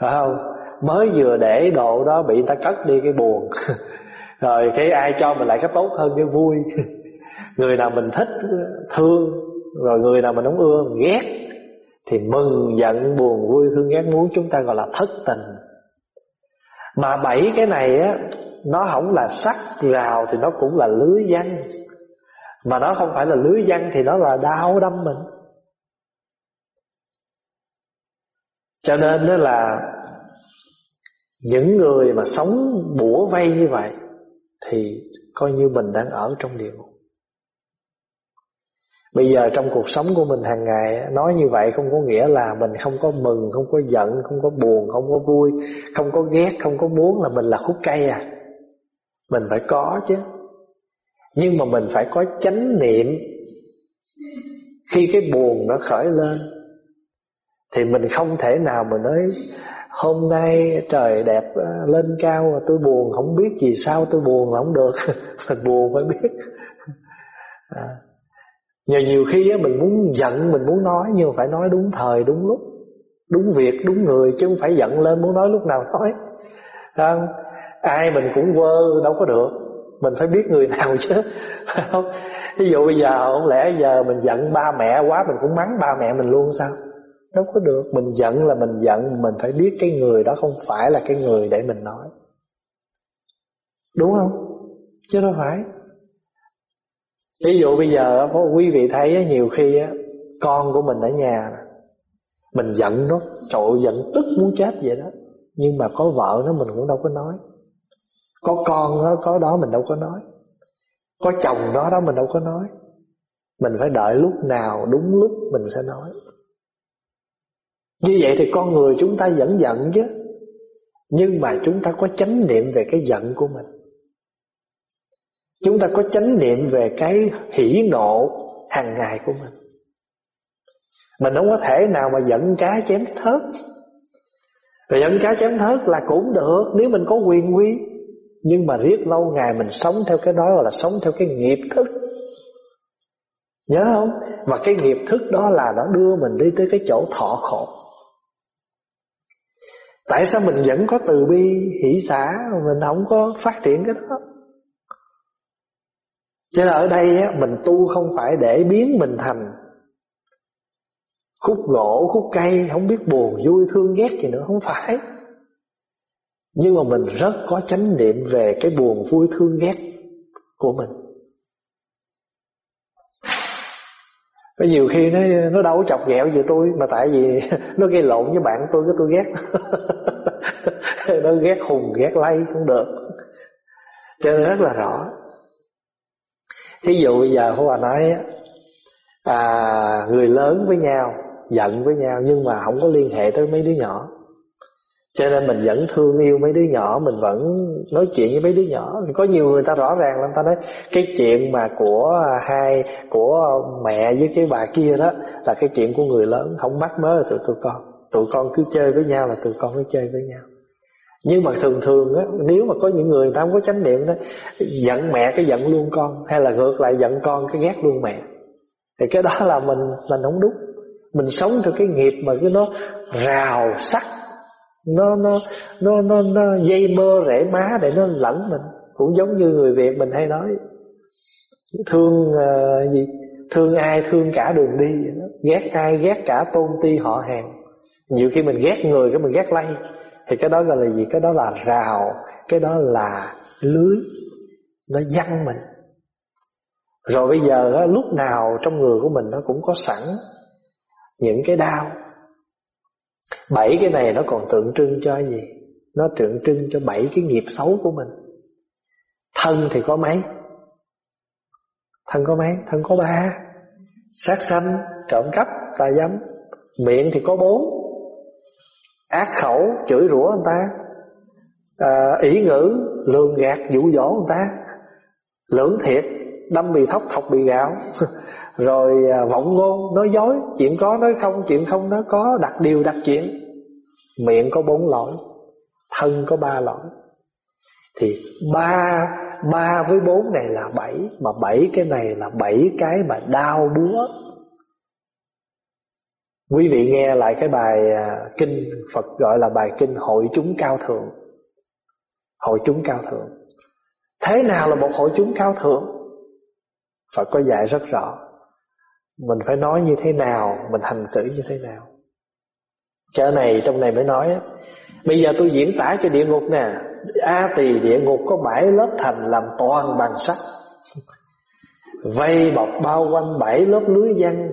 Phải không? Mới vừa để độ đó bị ta cất đi cái buồn. [laughs] Rồi cái ai cho mình lại cái tốt hơn cái vui. Người nào mình thích, thương, Rồi người nào mình không ưa mình ghét, Thì mừng, giận, buồn, vui, thương, ghét, muốn, Chúng ta gọi là thất tình. Mà bảy cái này á, Nó không là sắc rào Thì nó cũng là lưới văn. Mà nó không phải là lưới văn Thì nó là đau đâm mình. Cho nên đó là Những người mà sống bủa vây như vậy Thì coi như mình đang ở trong địa ngục Bây giờ trong cuộc sống của mình hàng ngày Nói như vậy không có nghĩa là Mình không có mừng, không có giận, không có buồn Không có vui, không có ghét Không có muốn là mình là khúc cây à. Mình phải có chứ. Nhưng mà mình phải có chánh niệm. Khi cái buồn nó khởi lên Thì mình không thể nào mà nói Hôm nay trời đẹp ờ, lên cao mà tôi buồn Không biết gì sao tôi buồn là không được. [laughs] Mình buồn phải biết. À. Nhờ nhiều khi á, mình muốn giận Mình muốn nói nhưng phải nói đúng thời đúng lúc Đúng việc đúng người Chứ không phải giận lên muốn nói lúc nào nói. Không? Ai mình cũng quơ đâu có được. Mình phải biết người nào chứ. [laughs] Không? Ví dụ bây giờ không lẽ giờ mình giận ba mẹ quá Mình cũng mắng ba mẹ mình luôn sao? Đâu có được. Mình giận là mình giận Mình phải biết cái người đó không phải là cái người để mình nói. Đúng không? Chứ đâu phải. Ví dụ bây giờ quý vị thấy nhiều khi con của mình ở nhà mình giận nó trội giận tức muốn chết vậy đó. Nhưng mà có vợ nó mình cũng đâu có nói. Có con nó có đó mình đâu có nói. Có chồng đó đó mình đâu có nói. Mình phải đợi lúc nào, đúng lúc mình sẽ nói. Như vậy thì con người chúng ta vẫn giận chứ. Nhưng mà chúng ta có chánh niệm về cái giận của mình. Chúng ta có chánh niệm về cái hỉ nộ hàng ngày của mình. Mình không có thể nào mà giận cá chém thớt. Rồi giận cá chém thớt là cũng được, Nếu mình có quyền quy. Nhưng mà riết lâu ngày mình sống theo cái đó Gọi là sống theo cái nghiệp thức. Nhớ không? Và cái nghiệp thức đó là nó đưa mình đi tới cái chỗ thọ khổ. Tại sao mình vẫn có từ bi, hỷ xã Mình không có phát triển cái đó? Cho nên ở đây á, mình tu không phải để biến mình thành khúc gỗ, khúc cây, không biết buồn, vui, thương, ghét gì nữa, không phải. Nhưng mà mình rất có chánh niệm về cái buồn, vui, thương, ghét của mình. Có nhiều khi nó nó đâu có chọc ghẹo gì tôi Mà tại vì [laughs] nó gây lộn với bạn tôi Cái tôi ghét [laughs] Nó ghét hùng ghét lay cũng được Cho nên rất là rõ thí dụ bây giờ Phú Hòa nói à, Người lớn với nhau Giận với nhau nhưng mà không có liên hệ tới mấy đứa nhỏ. Cho nên mình vẫn thương yêu mấy đứa nhỏ Mình vẫn nói chuyện với mấy đứa nhỏ. Có nhiều người ta rõ ràng lắm Ta nói cái chuyện mà của hai Của mẹ với cái bà kia đó Là cái chuyện của người lớn. Không mắc mớ là tụi, tụi con Tụi con cứ chơi với nhau là tụi con cứ chơi với nhau nhưng mà thường thường á nếu mà có những người, người ta không có chánh niệm đó giận mẹ cái giận luôn con hay là ngược lại giận con cái ghét luôn mẹ. Thì cái đó là mình mình không đúng. Mình sống theo cái nghiệp mà cái nó rào sắc nó nó nó nó, nó dây mơ rễ má để nó lẫn mình. Cũng giống như người việt mình hay nói thương uh, gì? Thương ai thương cả đường đi. Ghét ai ghét cả tôn ti họ hàng. Nhiều khi mình ghét người cái mình ghét lây thì cái đó gọi là gì? Cái đó là rào, cái đó là lưới. Nó văng mình. Rồi bây giờ lúc nào trong người của mình nó cũng có sẵn những cái đau. Bảy cái này nó còn tượng trưng cho gì? Nó tượng trưng cho bảy cái nghiệp xấu của mình. Thân thì có mấy? Thân có mấy? Thân có ba. Sát sanh, trộm cắp, tà dâm. Miệng thì có bốn ác khẩu chửi rủa người ta. À, ỷ ngữ lường gạt dụ dỗ người ta. Lưỡng thiệt đâm bị thóc thọc bị gạo. [laughs] Rồi à, vọng ngôn nói dối chuyện có nói không chuyện không nói có đặt điều đặt chuyện. Miệng có bốn lỗi thân có ba lỗi. Thì ba ba với bốn này là bảy mà bảy cái này là bảy cái mà đau búa. Quý vị nghe lại cái bài à, kinh Phật gọi là bài kinh hội chúng cao thượng. Hội chúng cao thượng. Thế nào là một hội chúng cao thượng? Phật có dạy rất rõ. Mình phải nói như thế nào, Mình hành xử như thế nào? Chợ này trong này mới nói Bây giờ tôi diễn tả cho địa ngục nè. A tỳ địa ngục có bảy lớp thành Làm toàn bằng sắt. Vây bọc bao quanh bảy lớp lưới văn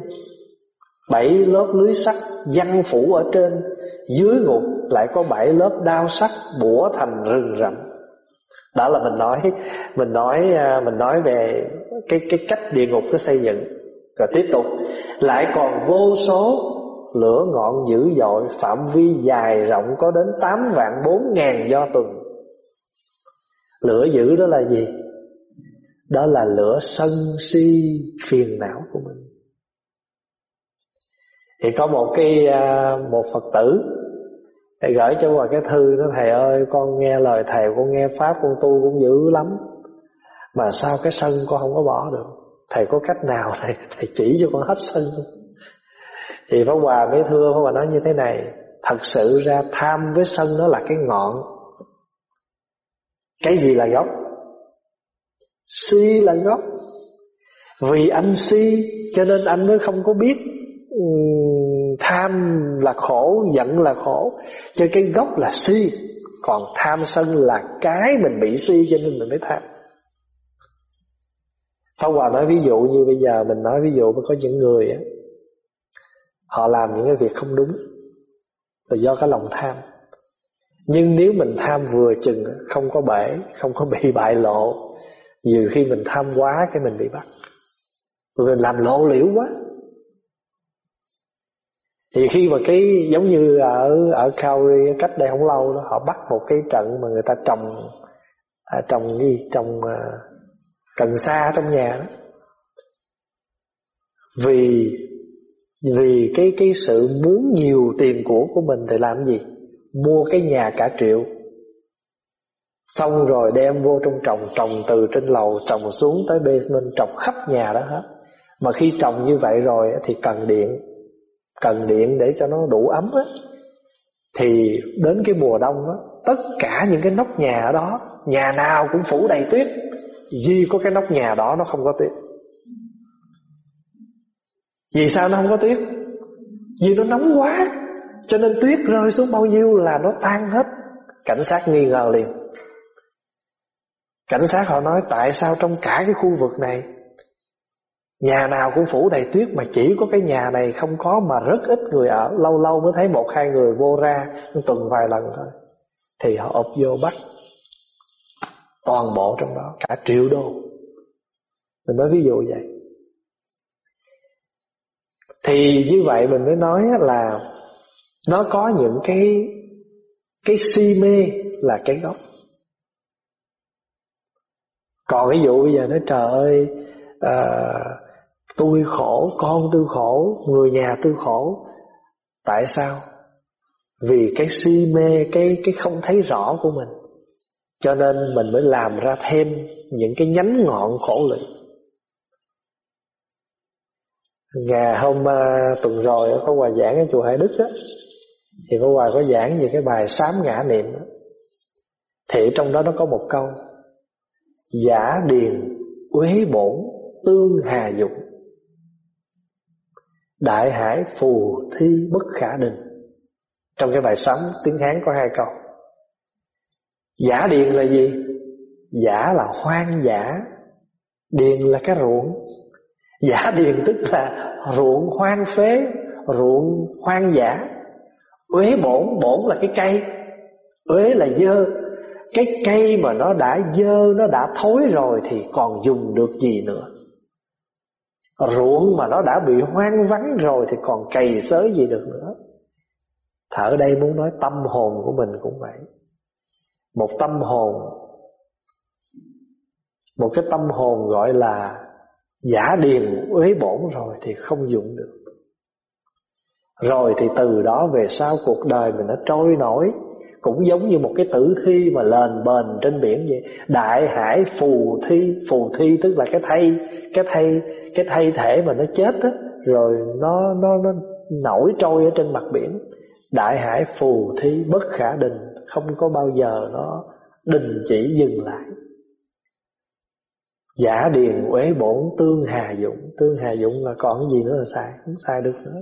Bảy lớp lưới sắt văn phủ ở trên, Dưới ngục lại có bảy lớp đao sắt bủa thành rừng rậm. Đó là mình nói Mình nói à, mình nói về cái cái cách địa ngục nó xây dựng. Rồi tiếp tục, Lại còn vô số lửa ngọn dữ dội, Phạm vi dài rộng có đến 8 vạn 4 ngàn do tuần Lửa dữ đó là gì? Đó là lửa sân si phiền não của mình. Thì có một cái à, một Phật tử Thầy gửi cho qua cái thư nó Thầy ơi con nghe lời thầy Con nghe Pháp con tu cũng dữ lắm Mà sao cái sân con không có bỏ được? Thầy có cách nào thầy, thầy chỉ cho con hết sân không? Thì Pháp Hòa mới thưa Pháp Hòa nói như thế này Thật sự ra tham với sân nó là cái ngọn. Cái gì là gốc? Si là gốc. Vì anh si Cho nên anh mới không có biết. Ừ, tham là khổ, Giận là khổ. Cho cái gốc là si. Còn tham sân là cái mình bị si Cho nên mình mới tham. Pháp Hòa nói ví dụ như bây giờ Mình nói ví dụ có những người á, Họ làm những cái việc không đúng Là do cái lòng tham. Nhưng nếu mình tham vừa chừng, Không có bể, Không có bị bại lộ, nhiều khi mình tham quá cái mình bị bắt. Rồi mình làm lộ liễu quá. Thì khi mà cái giống như ở ở Calgary cách đây không lâu đó Họ bắt một cái trận mà người ta trồng à, Trồng gì? Trồng à, cần sa trong nhà đó Vì vì cái cái sự muốn nhiều tiền của của mình thì làm gì? Mua cái nhà cả triệu Xong rồi đem vô trong trồng Trồng từ trên lầu trồng xuống tới basement Trồng khắp nhà đó hết Mà khi trồng như vậy rồi Thì cần điện Cần điện để cho nó đủ ấm á, Thì đến cái mùa đông á, Tất cả những cái nóc nhà ở đó, Nhà nào cũng phủ đầy tuyết Duy có cái nóc nhà đó nó không có tuyết. Vì sao nó không có tuyết? Vì nó nóng quá, Cho nên tuyết rơi xuống bao nhiêu là nó tan hết. Cảnh sát nghi ngờ liền. Cảnh sát họ nói tại sao trong cả cái khu vực này Nhà nào cũng phủ đầy tuyết mà chỉ có cái nhà này không có mà rất ít người ở. Lâu lâu mới thấy một hai người vô ra tuần vài lần thôi. Thì họ ập vô bắt Toàn bộ trong đó cả triệu đô. Mình nói ví dụ vậy. Thì như vậy mình mới nói là Nó có những cái Cái si mê là cái gốc. Còn ví dụ bây giờ nói trời ơi à, tôi khổ con tôi khổ người nhà tôi khổ. Tại sao? Vì cái si mê cái cái không thấy rõ của mình. Cho nên mình mới làm ra thêm những cái nhánh ngọn khổ lụy ngày hôm uh, tuần rồi có hòa giảng ở chùa Hải Đức á thì có hòa có giảng về cái bài sám ngã niệm đó. thì trong đó nó có một câu Giả điền uế bổn tương hà dục. Đại hải phù thi bất khả định. Trong cái bài sấm tiếng Hán có hai câu. Giả điền là gì? Giả là hoang dã. Điền là cái ruộng. Giả điền tức là ruộng hoang phế Ruộng hoang dã. Uế bổn, bổn là cái cây. Uế là dơ. Cái cây mà nó đã dơ Nó đã thối rồi Thì còn dùng được gì nữa? Ruộng mà nó đã bị hoang vắng rồi Thì còn cày xới gì được nữa. Thở đây muốn nói tâm hồn của mình cũng vậy. Một tâm hồn, Một cái tâm hồn gọi là Giả điền uế bổn rồi Thì không dụng được. Rồi thì từ đó về sau cuộc đời mình nó trôi nổi cũng giống như một cái tử thi mà lền bền trên biển vậy. Đại hải phù thi phù thi tức là cái thay cái thay cái thay thể mà nó chết á, rồi nó nó nó nổi trôi ở trên mặt biển. Đại hải phù thi bất khả đình không có bao giờ nó đình chỉ dừng lại. Giả điền uế bổn, tương hà dụng. Tương hà dụng là còn cái gì nữa là sai? Không sai được nữa.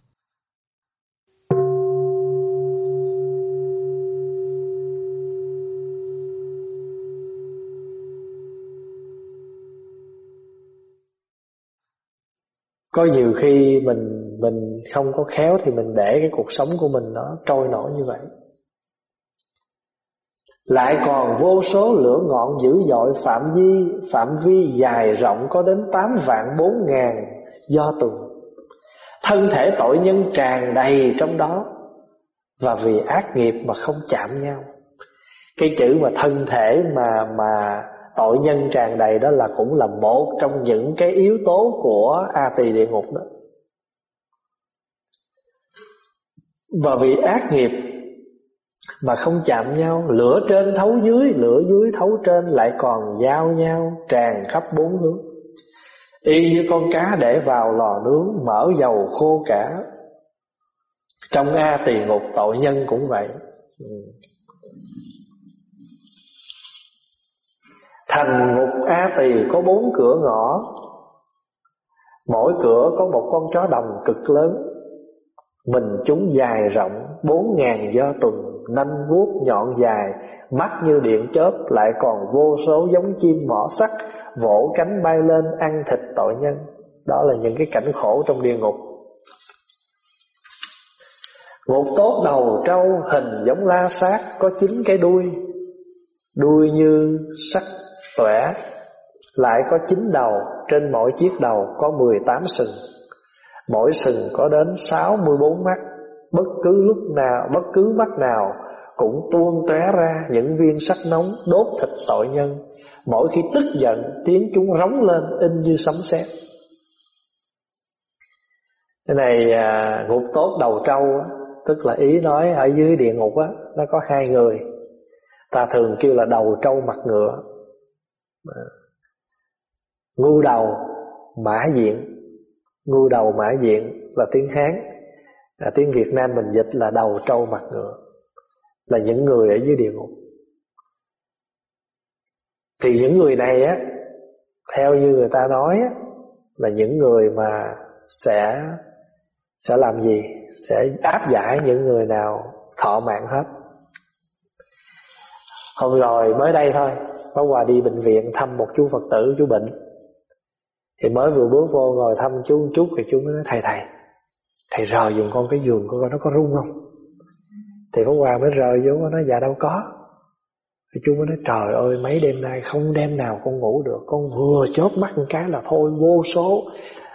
Có nhiều khi mình mình không có khéo thì mình để cái cuộc sống của mình nó trôi nổi như vậy. Lại còn vô số lửa ngọn dữ dội phạm vi phạm vi dài rộng có đến 8 vạn 4 ngàn do tùng. Thân thể tội nhân tràn đầy trong đó và vì ác nghiệp mà không chạm nhau. Cái chữ mà thân thể mà mà tội nhân tràn đầy đó là cũng là một trong những cái yếu tố của a tỳ địa ngục đó. Và vì ác nghiệp mà không chạm nhau, lửa trên thấu dưới, lửa dưới thấu trên lại còn giao nhau tràn khắp bốn hướng. Y như con cá để vào lò nướng, mở dầu khô cả. Trong a tỳ ngục tội nhân cũng vậy. Ừ. Thành ngục A Tỳ có bốn cửa ngõ. Mỗi cửa có một con chó đồng cực lớn. Mình chúng dài rộng, Bốn ngàn do tuần Nanh vuốt nhọn dài, Mắt như điện chớp, Lại còn vô số giống chim mỏ sắt, Vỗ cánh bay lên ăn thịt tội nhân. Đó là những cái cảnh khổ trong địa ngục. Ngục tốt đầu trâu hình giống la sát, Có chín cái đuôi. Đuôi như sắt tuệ lại có chín đầu trên mỗi chiếc đầu có 18 sừng. Mỗi sừng có đến 64 mắt. Bất cứ lúc nào bất cứ mắt nào cũng tuôn tóe ra những viên sắt nóng đốt thịt tội nhân. Mỗi khi tức giận tiếng chúng rống lên in như sấm sét. Cái này à, ngục tốt đầu trâu tức là ý nói ở dưới địa ngục á nó có hai người. Ta thường kêu là đầu trâu mặt ngựa ngu đầu mã diện. Ngu đầu mã diện là tiếng hán. À, tiếng việt nam mình dịch là đầu trâu mặt ngựa. Là những người ở dưới địa ngục. Thì những người này á theo như người ta nói á, là những người mà sẽ sẽ làm gì? Sẽ áp giải những người nào thọ mạng hết. Hôm rồi mới đây thôi Pháp Hòa đi bệnh viện thăm một chú Phật tử, chú bệnh. Thì mới vừa bước vô ngồi thăm chú chút Thì chú mới nói, thầy thầy Thầy rờ dùng con cái giường coi nó có rung không? Thì Pháp Hòa mới rờ vô, Nó dạ đâu có. Thì chú mới nói, trời ơi, mấy đêm nay Không đêm nào con ngủ được. Con vừa chớp mắt một cái là thôi, vô số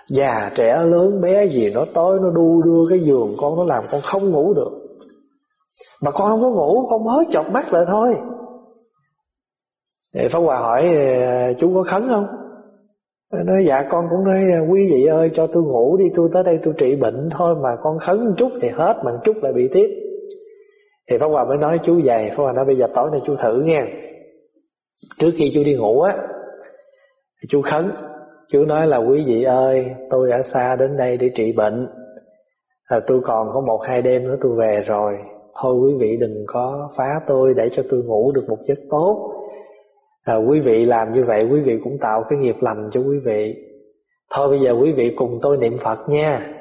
Già trẻ lớn bé gì Nó tới, nó đu đưa cái giường con, Nó làm con không ngủ được. Mà con không có ngủ, Con mới chọc mắt lại thôi. Pháp Hòa hỏi ờ, chú có khấn không? Nói dạ con cũng nói ờ, quý vị ơi cho tôi ngủ đi tôi tới đây tôi trị bệnh thôi mà con khấn chút thì hết mà một chút lại bị tiếp thì Pháp Hòa mới nói chú về. Pháp Hòa nói bây giờ tối nay chú thử nghe. Trước khi chú đi ngủ á chú khấn chú nói là quý vị ơi tôi ở xa đến đây để trị bệnh. À, tôi còn có một hai đêm nữa tôi về rồi. Thôi quý vị đừng có phá tôi để cho tôi ngủ được một giấc tốt à, quý vị làm như vậy quý vị cũng tạo cái nghiệp lành cho quý vị. Thôi bây giờ quý vị cùng tôi niệm phật nha.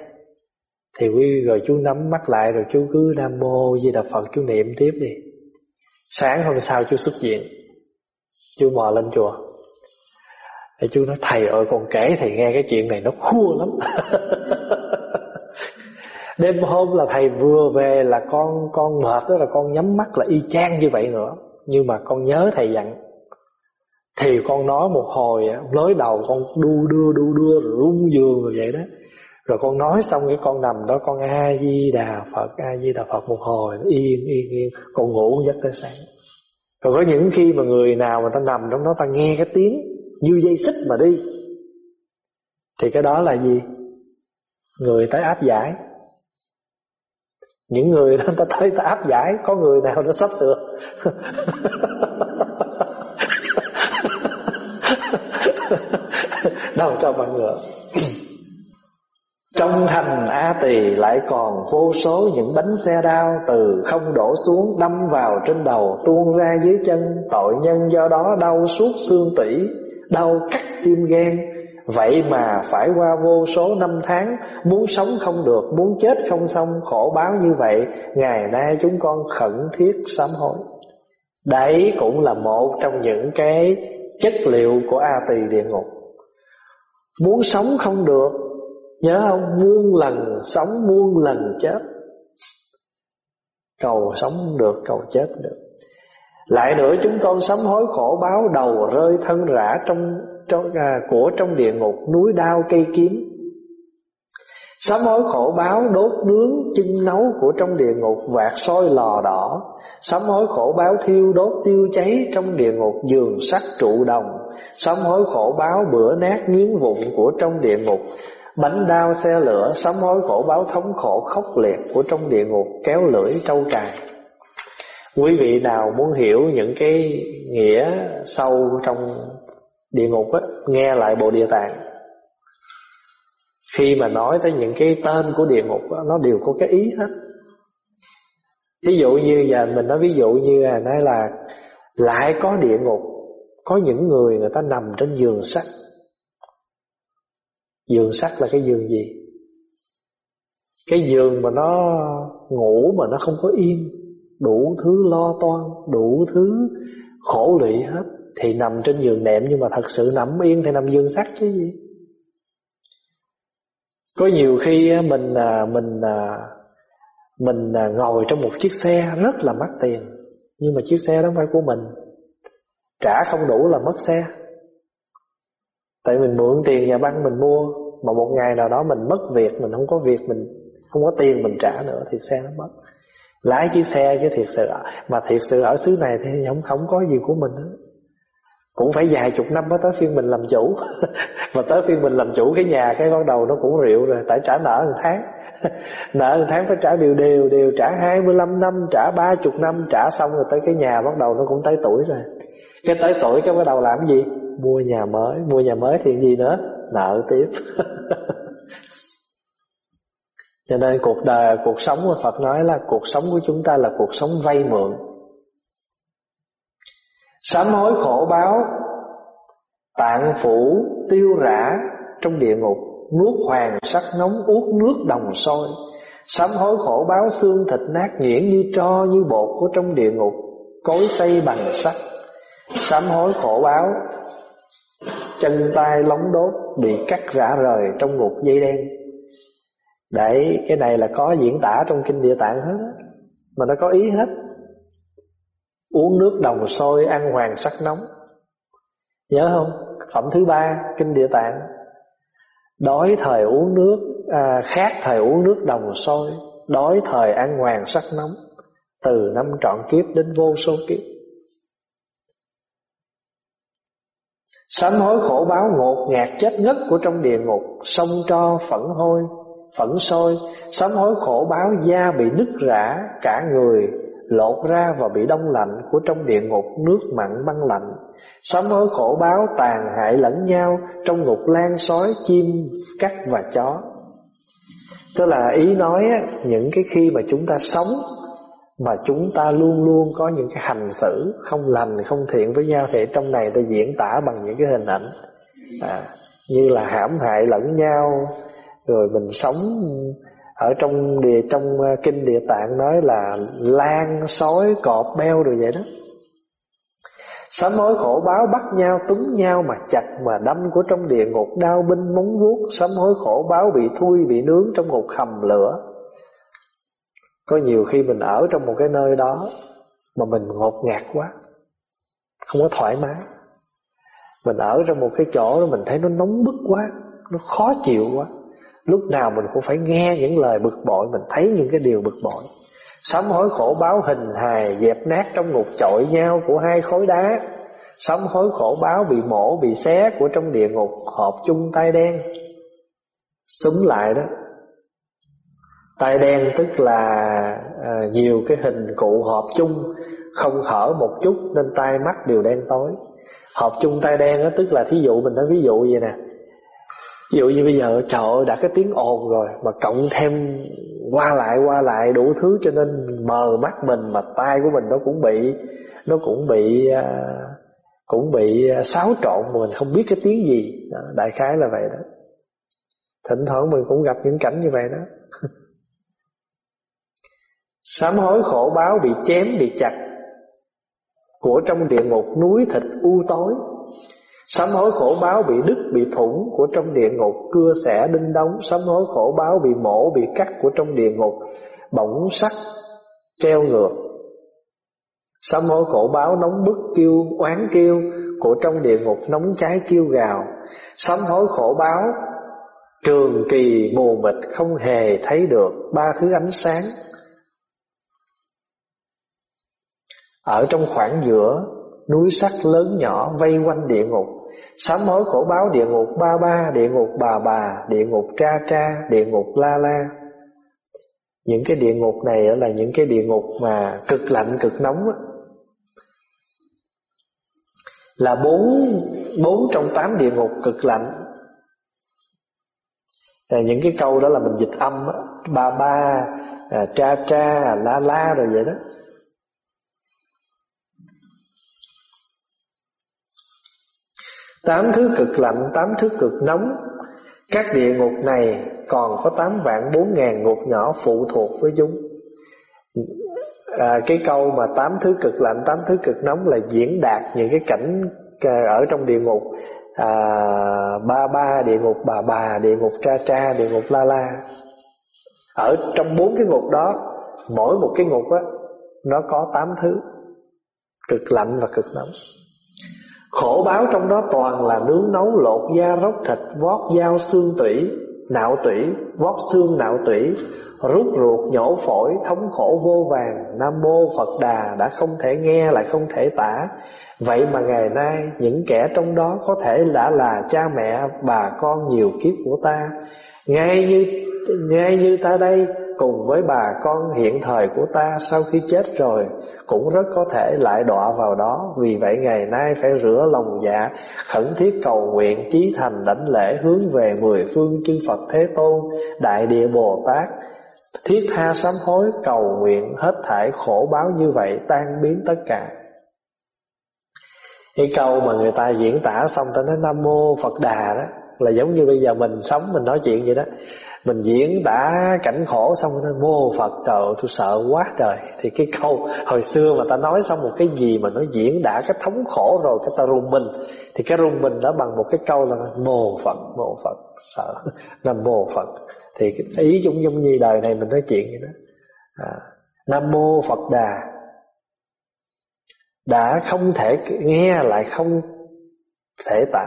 Thì quý rồi chú nắm mắt lại rồi chú cứ nam mô di đà phật chú niệm tiếp đi. Sáng hôm sau chú xuất viện chú mò lên chùa. Thì chú nói thầy ơi con kể thầy nghe cái chuyện này nó khua lắm. [laughs] Đêm hôm là thầy vừa về là con con mệt đó là con nhắm mắt là y chang như vậy nữa. Nhưng mà con nhớ thầy dặn thì con nói một hồi lới đầu con đu đưa đu đưa Rồi rung giường rồi vậy đó. Rồi con nói xong cái con nằm đó, Con A-di-đà Phật A-di-đà Phật một hồi, Yên yên yên Con ngủ giấc tới sáng. Rồi có những khi mà người nào mà ta nằm trong đó, Ta nghe cái tiếng như dây xích mà đi, Thì cái đó là gì? Người tới áp giải. Những người đó, ta tới ta áp giải, Có người nào nó sắp sửa. [laughs] đâu cho mọi ngựa [clears throat] trong thành A Tỳ lại còn vô số những bánh xe đao từ không đổ xuống đâm vào trên đầu tuôn ra dưới chân. Tội nhân do đó đau suốt xương tủy, đau cắt tim gan. Vậy mà phải qua vô số năm tháng, muốn sống không được, muốn chết không xong, khổ báo như vậy, ngày nay chúng con khẩn thiết sám hối. Đấy cũng là một trong những cái chất liệu của A Tỳ địa ngục muốn sống không được. Nhớ không? Muôn lần sống muôn lần chết. Cầu sống được cầu chết được. Lại nữa chúng con sống hối khổ báo đầu rơi thân rã trong, trong à, của trong địa ngục núi đao cây kiếm. Sám hối khổ báo đốt nướng chân nấu của trong địa ngục vạt soi lò đỏ. Sám hối khổ báo thiêu đốt tiêu cháy trong địa ngục giường sắt trụ đồng. Sám hối khổ báo bữa nát nghiến vụn của trong địa ngục. Bánh đao xe lửa sám hối khổ báo thống khổ khốc liệt của trong địa ngục kéo lưỡi trâu cài Quý vị nào muốn hiểu những cái nghĩa sâu trong địa ngục á, nghe lại bộ địa tạng. Khi mà nói tới những cái tên của địa ngục á, nó đều có cái ý hết. Ví dụ như giờ mình nói ví dụ như là nói là Lại có địa ngục có những người người ta nằm trên giường sắt. Giường sắt là cái giường gì? Cái giường mà nó ngủ mà nó không có yên, Đủ thứ lo toan, Đủ thứ khổ lụy hết, Thì nằm trên giường nệm. Nhưng mà thật sự nằm yên thì nằm giường sắt chứ gì? Có nhiều khi mình à, mình à, mình à, ngồi trong một chiếc xe rất là mắc tiền. Nhưng mà chiếc xe đó không phải của mình. Trả không đủ là mất xe. Tại mình mượn tiền nhà băng mình mua Mà một ngày nào đó mình mất việc Mình không có việc mình không có tiền mình trả nữa Thì xe nó mất. Lái chiếc xe chứ thiệt sự Mà thiệt sự ở xứ này thì không không có gì của mình nữa cũng phải vài chục năm mới tới phiên mình làm chủ. [laughs] Mà tới phiên mình làm chủ cái nhà Cái con đầu nó cũng rượu rồi Tại trả nợ một tháng. [laughs] Nợ một tháng phải trả đều đều đều Trả 25 năm, trả 30 năm Trả xong rồi tới cái nhà bắt đầu nó cũng tới tuổi rồi. Cái tới tuổi cái bắt đầu làm cái gì? Mua nhà mới. Mua nhà mới thì gì nữa? Nợ tiếp. [laughs] Cho nên cuộc đời, cuộc sống của Phật nói là cuộc sống của chúng ta là cuộc sống vay mượn. Sám hối khổ báo, tạng phủ, tiêu rã trong địa ngục, nuốt hoàng sắc nóng, uống nước đồng sôi. Sám hối khổ báo xương thịt nát nhuyễn như tro như bột của trong địa ngục, cối xây bằng sắt sám hối khổ báo. Chân tay lóng đốt bị cắt rã rời trong ngục dây đen. Đấy cái này là có diễn tả trong kinh địa tạng hết mà nó có ý hết. Uống nước đồng sôi ăn hoàng sắc nóng. Nhớ không? Phẩm thứ ba kinh địa tạng. Đói thời uống nước à, khát thời uống nước đồng sôi đói thời ăn hoàng sắc nóng. Từ năm trọn kiếp đến vô số kiếp. Sám hối khổ báo ngột ngạt chết ngất của trong địa ngục, Sông tro phẫn hôi, Phẫn sôi. Sám hối khổ báo da bị nứt rã, Cả người lột ra và bị đông lạnh Của trong địa ngục, nước mặn băng lạnh. Sám hối khổ báo tàn hại lẫn nhau, Trong ngục lan sói, chim, cắt và chó. Tức là ý nói những cái khi mà chúng ta sống mà chúng ta luôn luôn có những cái hành xử không lành không thiện với nhau thì trong này tôi diễn tả bằng những cái hình ảnh. À, như là hãm hại lẫn nhau rồi mình sống ở trong địa trong à, kinh địa tạng nói là lan sói cọp beo rồi vậy đó. Sám hối khổ báo bắt nhau túng nhau mà chặt mà đâm của trong địa ngục đau binh móng vuốt. Sám hối khổ báo bị thui bị nướng trong ngục hầm lửa có nhiều khi mình ở trong một cái nơi đó Mà mình ngột ngạt quá, Không có thoải mái. Mình ở trong một cái chỗ đó Mình thấy nó nóng bức quá, Nó khó chịu quá. Lúc nào mình cũng phải nghe những lời bực bội, Mình thấy những cái điều bực bội. Sám hối khổ báo hình hài, Dẹp nát trong ngục chọi nhau của hai khối đá. Sám hối khổ báo bị mổ, Bị xé của trong địa ngục, Họp chung tay đen. Súng lại đó. Tai đen tức là à, nhiều cái hình cụ hợp chung Không hở một chút nên tai mắt đều đen tối. Hợp chung tai đen đó tức là thí dụ mình nói ví dụ vậy nè. Ví dụ như bây giờ trời ơi đã cái tiếng ồn rồi mà cộng thêm qua lại qua lại đủ thứ cho nên mờ mắt mình mà tai của mình nó cũng bị nó cũng bị uh, cũng bị ờ, xáo trộn mà mình không biết cái tiếng gì. Đó, đại khái là vậy đó. Thỉnh thoảng mình cũng gặp những cảnh như vậy đó. [laughs] sám hối khổ báo bị chém, bị chặt. Của trong địa ngục núi thịt u tối. Sám hối khổ báo bị đứt, bị thủng, của trong địa ngục cưa xẻ đinh đóng. Sám hối khổ báo bị mổ, bị cắt, của trong địa ngục bỗng sắt treo ngược. Sám hối khổ báo nóng bức kêu, oán kêu, của trong địa ngục nóng cháy kêu gào. Sám hối khổ báo trường kỳ mù mịt không hề thấy được ba thứ ánh sáng. Ở trong khoảng giữa núi sắt lớn nhỏ vây quanh địa ngục. Sám hối khổ báo địa ngục ba ba địa ngục bà bà địa ngục tra tra địa ngục la la. Những cái địa ngục này là những cái địa ngục mà cực lạnh cực nóng là bốn bốn trong tám địa ngục cực lạnh. À, những cái câu đó là mình dịch âm ba ba à, tra tra la la rồi vậy đó. Tám thứ cực lạnh, tám thứ cực nóng. Các địa ngục này còn có tám vạn bốn ngàn ngục nhỏ phụ thuộc với chúng. À, Cái câu mà tám thứ cực lạnh, tám thứ cực nóng là diễn đạt những cái cảnh à, ở trong địa ngục. À, Ba ba địa ngục bà bà, địa ngục cha cha địa ngục la la. Ở trong bốn cái ngục đó Mỗi một cái ngục á Nó có tám thứ Cực lạnh và cực nóng. Khổ báo trong đó toàn là nướng nấu lột da róc thịt vót dao xương tủy Nạo tủy, vót xương nạo tủy Rút ruột nhổ phổi thống khổ vô vàng. Nam mô Phật Đà đã không thể nghe lại không thể tả. Vậy mà ngày nay những kẻ trong đó có thể đã là cha mẹ bà con nhiều kiếp của ta. Ngay như ngay như ta đây cùng với bà con hiện thời của ta sau khi chết rồi, cũng rất có thể lại đọa vào đó. Vì vậy ngày nay phải rửa lòng dạ khẩn thiết cầu nguyện chí thành đảnh lễ hướng về mười phương chư Phật Thế Tôn, đại địa Bồ Tát. Thiết tha sám hối, cầu nguyện hết thải khổ báo như vậy tan biến tất cả. Cái câu mà người ta diễn tả xong ta nói, nam mô Phật Đà đó, là giống như bây giờ mình sống, mình nói chuyện vậy đó mình diễn đã cảnh khổ xong rồi nói mô Phật trời tôi sợ quá trời. Thì cái câu hồi xưa mà ta nói xong một cái gì mà nó diễn đã cái thống khổ rồi cái ta rung mình. Thì cái rung mình đó bằng một cái câu là mô Phật mô Phật sợ. [laughs] Nam mô Phật. Thì cái ý cũng giống như đời này mình nói chuyện vậy đó. À, nam mô Phật đà. Đã không thể nghe lại không thể tả.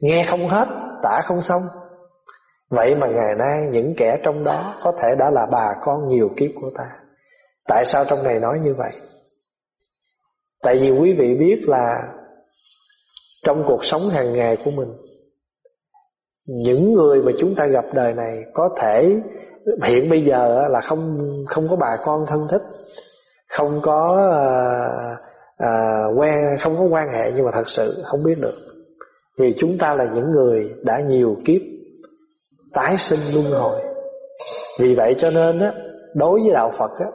Nghe không hết tả không xong. Vậy mà ngày nay những kẻ trong đó có thể đã là bà con nhiều kiếp của ta. Tại sao trong này nói như vậy? Tại vì quý vị biết là trong cuộc sống hàng ngày của mình những người mà chúng ta gặp đời này có thể hiện bây giờ là không không có bà con thân thích, không có à, à, quen không có quan hệ nhưng mà thật sự không biết được. Vì chúng ta là những người đã nhiều kiếp tái sinh luân hồi. Vì vậy cho nên á, đối với đạo Phật á,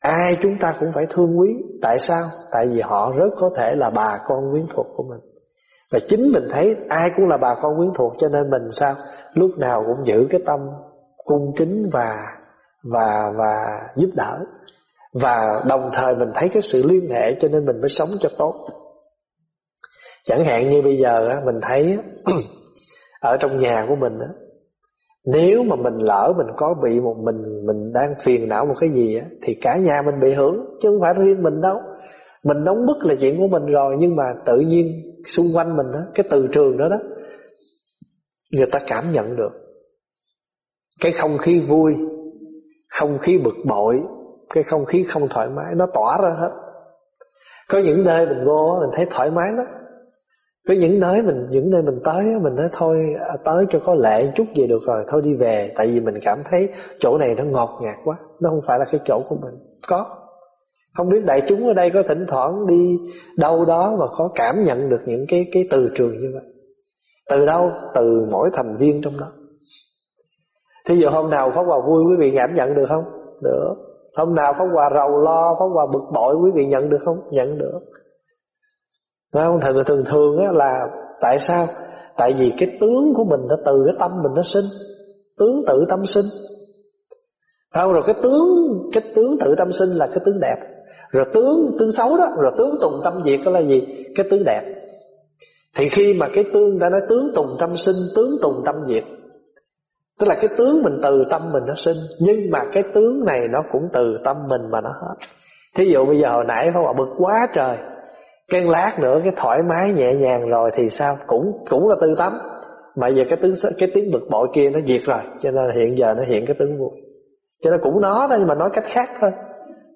ai chúng ta cũng phải thương quý. Tại sao? Tại vì họ rất có thể là bà con quyến thuộc của mình. Và chính mình thấy ai cũng là bà con quyến thuộc, cho nên mình sao? Lúc nào cũng giữ cái tâm cung kính và và và giúp đỡ. Và đồng thời mình thấy cái sự liên hệ, cho nên mình mới sống cho tốt. Chẳng hạn như bây giờ mình thấy [clears throat] ở trong nhà của mình nếu mà mình lỡ mình có bị một mình mình đang phiền não một cái gì á, thì cả nhà mình bị hưởng, chứ không phải riêng mình đâu. Mình nóng bức là chuyện của mình rồi, nhưng mà tự nhiên xung quanh mình đó cái từ trường đó đó, người ta cảm nhận được. Cái không khí vui, không khí bực bội, cái không khí không thoải mái, nó tỏa ra hết. Có những nơi mình vô mình thấy thoải mái lắm có những nơi mình, những nơi mình tới mình nói thôi à, tới cho có lệ chút gì được rồi, thôi đi về. Tại vì mình cảm thấy chỗ này nó ngọt ngạt quá, nó không phải là cái chỗ của mình. Có. Không biết đại chúng ở đây có thỉnh thoảng đi đâu đó mà có cảm nhận được những cái cái từ trường như vậy? Từ đâu? Từ mỗi thành viên trong đó. Thí dụ hôm nào Pháp Hòa vui, quý vị cảm nhận được không? Được. Hôm nào Pháp Hòa rầu lo, Pháp Hòa bực bội, quý vị nhận được không? Nhận được. Nói không? Thường thường thường á là Tại sao? Tại vì cái tướng của mình nó từ cái tâm mình nó sinh, Tướng tự tâm sinh. Không? Rồi cái tướng cái tướng tự tâm sinh là cái tướng đẹp. Rồi tướng tướng xấu đó, rồi tướng tùng tâm diệt đó là gì? Cái tướng đẹp. Thì khi mà cái tướng ta nói tướng tùng tâm sinh, tướng tùng tâm diệt, tức là cái tướng mình từ tâm mình nó sinh, nhưng mà cái tướng này nó cũng từ tâm mình mà nó hết. Thí dụ bây giờ hồi nãy phải bảo bực quá trời cái lát nữa, cái thoải mái nhẹ nhàng rồi thì sao? Cũng cũng là tư tâm mà giờ cái tướng cái tiếng bực bội kia nó diệt rồi, cho nên hiện giờ nó hiện cái tướng vui cho nên cũng nó đó nhưng mà nói cách khác thôi.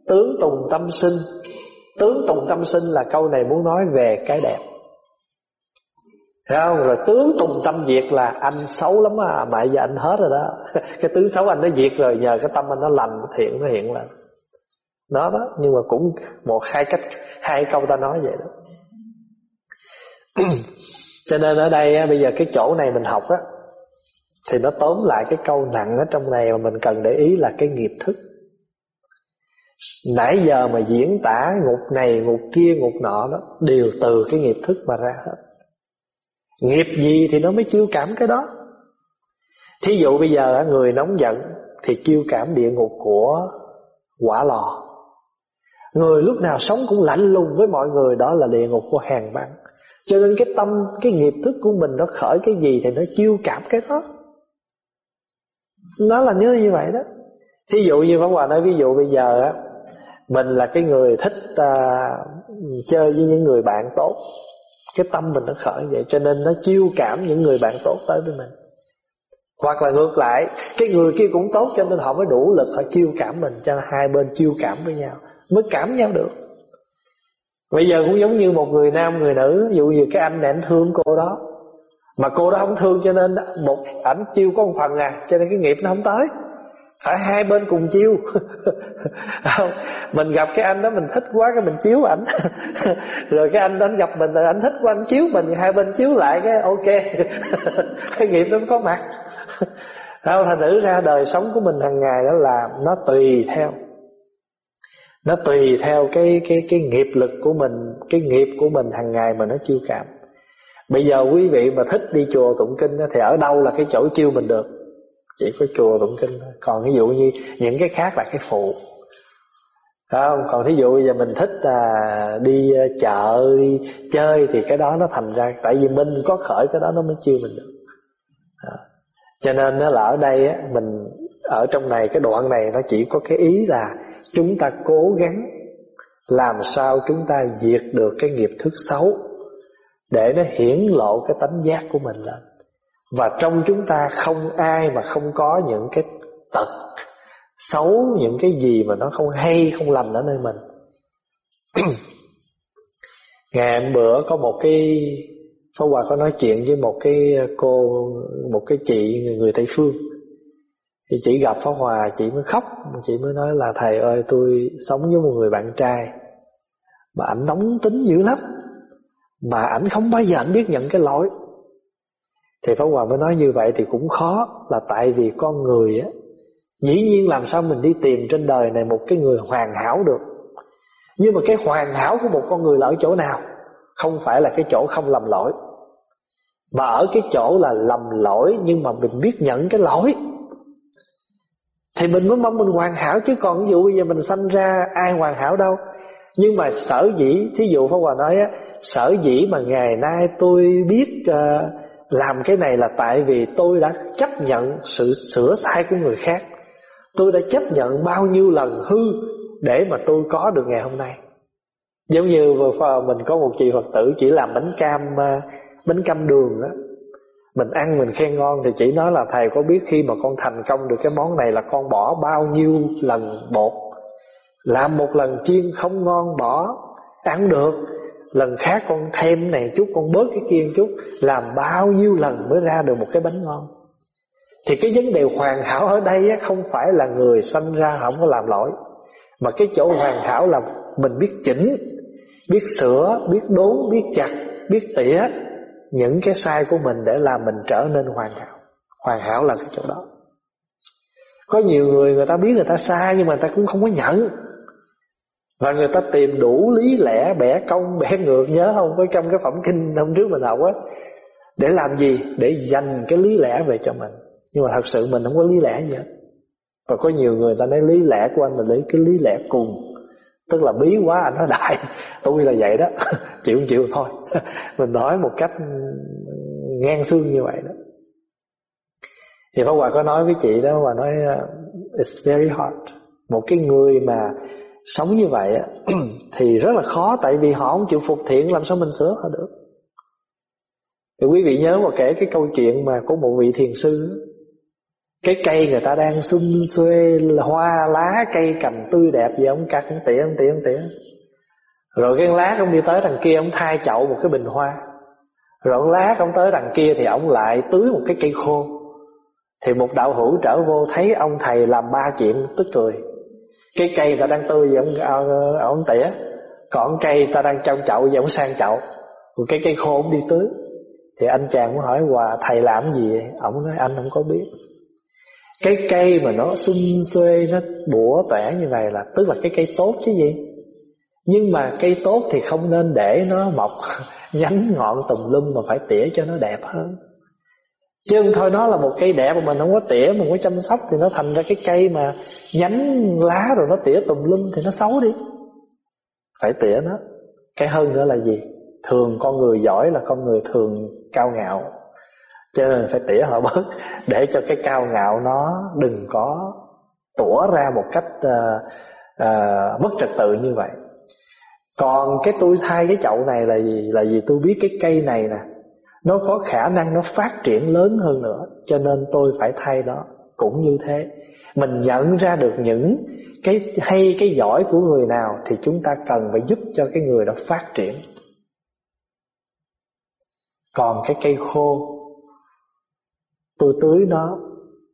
Tướng tùng tâm sinh. Tướng tùng tâm sinh là câu này muốn nói về cái đẹp. Thấy không? Rồi tướng tùng tâm diệt là anh xấu lắm à Mà giờ anh hết rồi đó. [laughs] Cái tướng xấu anh nó diệt rồi, Nhờ cái tâm anh nó lành nó thiện, nó hiện lên. Nó đó. Nhưng mà cũng một hai cách Hai câu ta nói vậy đó. [clears throat] Cho nên ở đây bây giờ cái chỗ này mình học á thì nó tóm lại cái câu nặng ở trong này mà mình cần để ý là cái nghiệp thức. Nãy giờ mà diễn tả ngục này, ngục kia, ngục nọ đó Đều từ cái nghiệp thức mà ra hết. Nghiệp gì thì nó mới chiêu cảm cái đó. Thí dụ bây giờ người nóng giận Thì chiêu cảm địa ngục của quả lò. Người lúc nào sống cũng lạnh lùng với mọi người Đó là địa ngục của hàng băng Cho nên cái tâm, cái nghiệp thức của mình Nó khởi cái gì thì nó chiêu cảm cái đó. Nó là như vậy đó. Thí dụ như Pháp Hòa nói ví dụ bây giờ á mình là cái người thích à, chơi với những người bạn tốt. Cái tâm mình nó khởi vậy cho nên nó chiêu cảm những người bạn tốt tới với mình. Hoặc là ngược lại cái người kia cũng tốt cho nên họ mới đủ lực họ chiêu cảm mình cho hai bên chiêu cảm với nhau mới cảm nhau được. Bây giờ cũng giống như một người nam, người nữ, ví dụ như cái anh này anh thương cô đó, mà cô đó không thương cho nên một ảnh chiêu có một phần à cho nên cái nghiệp nó không tới. Phải hai bên cùng chiêu. [laughs] Không, mình gặp cái anh đó mình thích quá cái mình chiếu ảnh. [laughs] Rồi cái anh đó anh gặp mình rồi anh thích quá anh chiếu mình hai bên chiếu lại cái ok. [laughs] Cái nghiệp nó có mặt. Không, thành nữ ra đời sống của mình hàng ngày đó là nó tùy theo nó tùy theo cái cái cái nghiệp lực của mình cái nghiệp của mình hàng ngày mà nó chiêu cảm. Bây giờ quý vị mà thích đi chùa tụng kinh Thì ở đâu là cái chỗ chiêu mình được? Chỉ có chùa tụng kinh thôi. Còn ví dụ như những cái khác là cái phụ. Không? Còn thí dụ bây giờ mình thích là đi ờ, chợ đi chơi Thì cái đó nó thành ra Tại vì mình có khởi cái đó nó mới chiêu mình được. Đó. Cho nên nó là ở đây á, mình Ở trong này cái đoạn này Nó chỉ có cái ý là Chúng ta cố gắng Làm sao chúng ta diệt được cái nghiệp thức xấu để nó hiển lộ cái tánh giác của mình lên. Và trong chúng ta không ai mà không có những cái tật xấu những cái gì mà nó không hay không lành ở nơi mình. [clears throat] Ngày hôm bữa có một cái Pháp Hòa có nói chuyện với một cái cô một cái chị người, người Tây phương thì chị gặp Pháp Hòa, chị mới khóc. Chị mới nói là, thầy ơi, tôi sống với một người bạn trai mà ảnh nóng tính dữ lắm, mà ảnh không bao giờ ảnh biết nhận cái lỗi. Thì Pháp Hòa mới nói như vậy thì cũng khó, Là tại vì con người á, Dĩ nhiên làm sao mình đi tìm trên đời này Một cái người hoàn hảo được. Nhưng mà cái hoàn hảo của một con người là ở chỗ nào? Không phải là cái chỗ không lầm lỗi. Mà ở cái chỗ là lầm lỗi Nhưng mà mình biết nhận cái lỗi. Thì mình mới mong mình hoàn hảo Chứ còn ví dụ bây giờ mình sanh ra Ai hoàn hảo đâu Nhưng mà sở dĩ Thí dụ Pháp Hòa nói á Sở dĩ mà ngày nay tôi biết uh, làm cái này là tại vì tôi đã chấp nhận sự sửa sai của người khác. Tôi đã chấp nhận bao nhiêu lần hư để mà tôi có được ngày hôm nay. Giống như vừa mình có một chị Phật tử chỉ làm bánh cam uh, bánh cam đường đó. Mình ăn mình khen ngon thì chỉ nói là thầy có biết khi mà con thành công được cái món này là con bỏ bao nhiêu lần bột. Làm một lần chiên không ngon bỏ ăn được. Lần khác con thêm này chút Con bớt cái kia chút Làm bao nhiêu lần mới ra được một cái bánh ngon? Thì cái vấn đề hoàn hảo ở đây Không phải là người sanh ra không có làm lỗi Mà cái chỗ hoàn hảo là Mình biết chỉnh Biết sửa, biết đốn, biết chặt Biết tỉa những cái sai của mình để làm mình trở nên hoàn hảo. Hoàn hảo là cái chỗ đó. Có nhiều người người ta biết người ta sai nhưng mà người ta cũng không có nhận. Và người ta tìm đủ lý lẽ bẻ cong, bẻ ngược nhớ không? Có trong cái phẩm kinh hôm trước mình học á để làm gì? Để dành cái lý lẽ về cho mình. Nhưng mà thật sự mình không có lý lẽ gì hết. Và có nhiều người ta nói lý lẽ của anh là lấy cái lý lẽ cùng tức là bí quá, anh nói, đại, tôi là vậy đó. [laughs] Chịu chịu thôi. [laughs] Mình nói một cách ngang xương như vậy đó. Thì Pháp Hòa có nói với chị đó và nói uh, it's very hard. Một cái người mà sống như vậy [clears throat] thì rất là khó, tại vì họ không chịu phục thiện, làm sao mình sửa họ được? Thì quý vị nhớ mà kể cái câu chuyện mà của một vị thiền sư cái cây người ta đang xung xuê hoa lá cây cành tươi đẹp gì ông cắt ông tỉa ông tỉa ông tỉa. Rồi cái lát ông đi tới đằng kia ông thay chậu một cái bình hoa. Rồi ông lát ông tới đằng kia thì ông lại tưới một cái cây khô. Thì một đạo hữu trở vô thấy ông thầy làm ba chuyện tức cười. Cái cây ta đang tươi vậy ông, ờ, ông tỉa còn cây ta đang trong chậu vậy ông sang chậu. Rồi cái cây khô ông đi tưới. Thì anh chàng cũng hỏi hòa thầy làm gì vậy? Ông nói anh không có biết cái cây mà nó xung xuê nó bủa tẻ như vậy là, tức là cái cây tốt chứ gì? Nhưng mà cây tốt thì không nên để nó mọc, [laughs] nhánh ngọn tùm lum mà phải tỉa cho nó đẹp hơn. Chứ không thôi, nó là một cây đẹp mà mình không có tỉa mình không có chăm sóc thì nó thành ra cái cây mà nhánh lá rồi nó tỉa tùm lum thì nó xấu đi. Phải tỉa nó. Cái hơn nữa là gì? Thường con người giỏi là con người thường cao ngạo cho nên phải tỉa họ bớt để cho cái cao ngạo nó đừng có tủa ra một cách ờ, ờ, uh, uh, mất trật tự như vậy. Còn cái tôi thay cái chậu này là gì? Là vì tôi biết cái cây này nè nó có khả năng nó phát triển lớn hơn nữa cho nên tôi phải thay nó. Cũng như thế mình nhận ra được những cái hay cái giỏi của người nào thì chúng ta cần phải giúp cho cái người đó phát triển. Còn cái cây khô tôi tưới nó,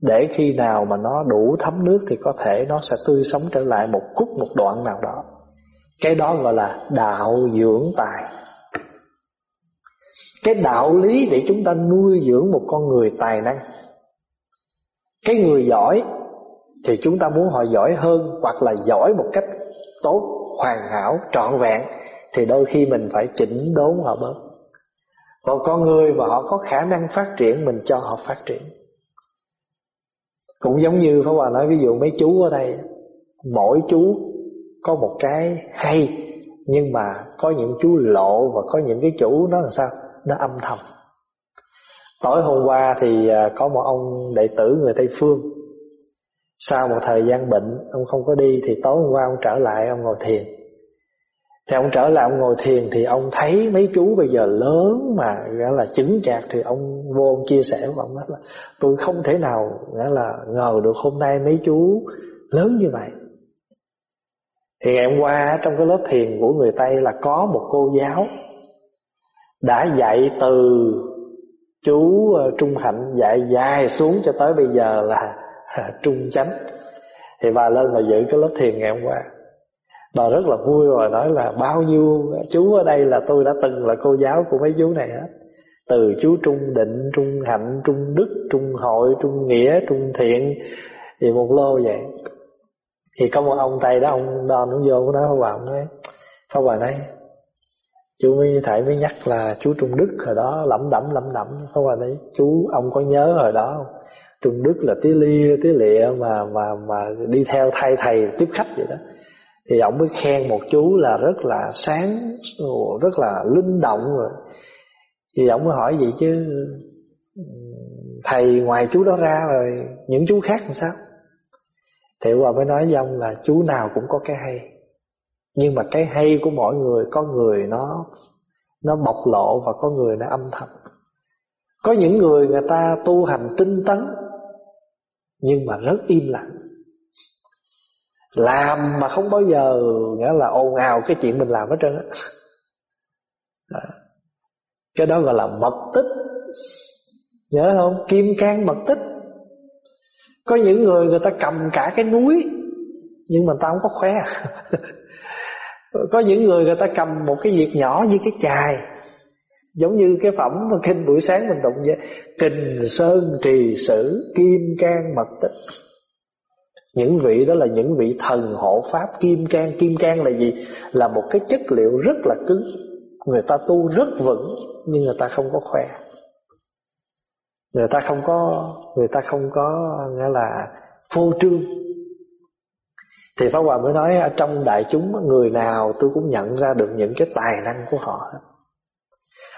để khi nào mà nó đủ thấm nước thì có thể nó sẽ tươi sống trở lại một cúc một đoạn nào đó. Cái đó gọi là đạo dưỡng tài. Cái đạo lý để chúng ta nuôi dưỡng một con người tài năng. Cái người giỏi thì chúng ta muốn họ giỏi hơn hoặc là giỏi một cách tốt, hoàn hảo, trọn vẹn, thì đôi khi mình phải chỉnh đốn họ bớt còn con người mà họ có khả năng phát triển, mình cho họ phát triển. Cũng giống như Pháp Hòa nói, ví dụ mấy chú ở đây, mỗi chú có một cái hay, nhưng mà có những chú lộ và có những cái chủ nó là sao? Nó âm thầm. Tối hôm qua thì à, có một ông đệ tử người tây phương. Sau một thời gian bệnh, ông không có đi, thì tối hôm qua ông trở lại, ông ngồi thiền thì ông trở lại ông ngồi thiền thì ông thấy mấy chú bây giờ lớn mà gọi là chứng chạc thì ông vô ông chia sẻ với ông nói là, tôi không thể nào, nghĩa là ngờ được hôm nay mấy chú lớn như vậy. Thì ngày hôm qua trong cái lớp thiền của người Tây là có một cô giáo đã dạy từ chú ờ, Trung Hạnh dạy dài xuống cho tới bây giờ là [laughs] Trung Chánh. Thì bà lên mà giữ cái lớp thiền ngày hôm qua bà rất là vui rồi nói là bao nhiêu chú ở đây là tôi đã từng là cô giáo của mấy chú này hết. Từ chú Trung Định, Trung Hạnh, Trung Đức, Trung Hội, Trung Nghĩa, Trung Thiện thì một lô vậy. Thì có một ông Tây đó ông đòn ông vô nó vào ông nói Pháp bà nói chú mới thầy mới nhắc là chú Trung Đức hồi đó lẩm đẩm lẩm đẩm. Pháp bà nói chú ông có nhớ hồi đó không? Trung Đức là tí lia tí lịa mà mà mà đi theo thay thầy tiếp khách vậy đó thì ông mới khen một chú là rất là sáng rất là linh động rồi. Thì ông mới hỏi vậy chứ, thầy ngoài chú đó ra rồi, những chú khác làm sao? Thì Hòa mới nói với ông là chú nào cũng có cái hay. Nhưng mà cái hay của mỗi người, Có người nó Nó bộc lộ và có người nó âm thầm. Có những người người ta tu hành tinh tấn, Nhưng mà rất im lặng. Làm mà không bao giờ Nghĩa là ồn ào cái chuyện mình làm hết trơn á. Cái đó gọi là mật tích. Nhớ không? Kim can mật tích. Có những người người ta cầm cả cái núi, Nhưng mà ta không có khoe. [laughs] Có những người người ta cầm một cái việc nhỏ như cái chài, giống như cái phẩm mà kinh buổi sáng mình tụng vậy. Kình sơn trì sử kim can mật tích những vị đó là những vị thần hộ pháp kim can kim can là gì? Là một cái chất liệu rất là cứng. Người ta tu rất vững, nhưng người ta không có khỏe. Người ta không có, người ta không có, nghĩa là phô trương. Thì Pháp Hòa mới nói, ở trong đại chúng, người nào tôi cũng nhận ra được những cái tài năng của họ.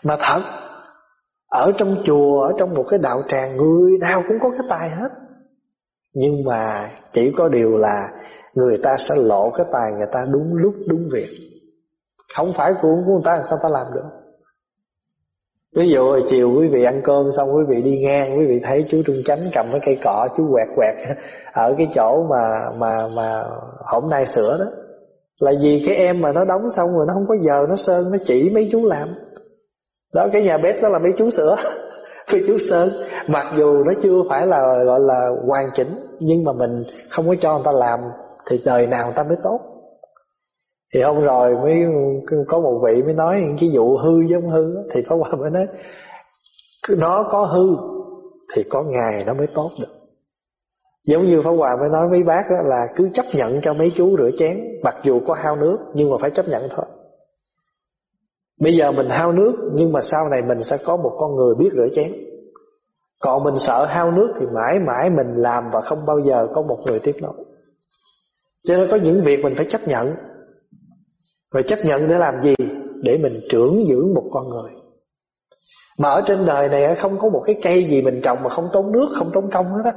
Mà thật, ở trong chùa, ở trong một cái đạo tràng, người nào cũng có cái tài hết nhưng mà chỉ có điều là người ta sẽ lộ cái tài người ta đúng lúc, đúng việc. Không phải của người ta sao ta làm được? Ví dụ hồi chiều quý vị ăn cơm xong quý vị đi ngang, quý vị thấy chú Trung Chánh cầm cái cây cọ, chú quẹt quẹt [laughs] ở cái chỗ mà mà mà hôm nay sửa đó. Là vì cái em mà nó đóng xong rồi nó không có giờ, nó sơn, nó chỉ mấy chú làm. Đó, cái nhà bếp đó là mấy chú sửa. [laughs] mấy chú sơn. Mặc dù nó chưa phải là, gọi là hoàn chỉnh, nhưng mà mình không có cho người ta làm thì đời nào người ta mới tốt. Thì hôm rồi mới có một vị mới nói cái vụ hư giống hư thì Pháp Hòa mới nói, nó có hư thì có ngày nó mới tốt được. Giống như Pháp Hòa mới nói với bác là cứ chấp nhận cho mấy chú rửa chén, mặc dù có hao nước nhưng mà phải chấp nhận thôi bây giờ mình hao nước nhưng mà sau này mình sẽ có một con người biết rửa chén. Còn mình sợ hao nước thì mãi mãi mình làm và không bao giờ có một người tiếp nối. Cho nên có những việc mình phải chấp nhận. Và chấp nhận để làm gì? Để mình trưởng dưỡng một con người. Mà ở trên đời này Không có một cái cây gì mình trồng Mà không tốn nước, không tốn công hết á.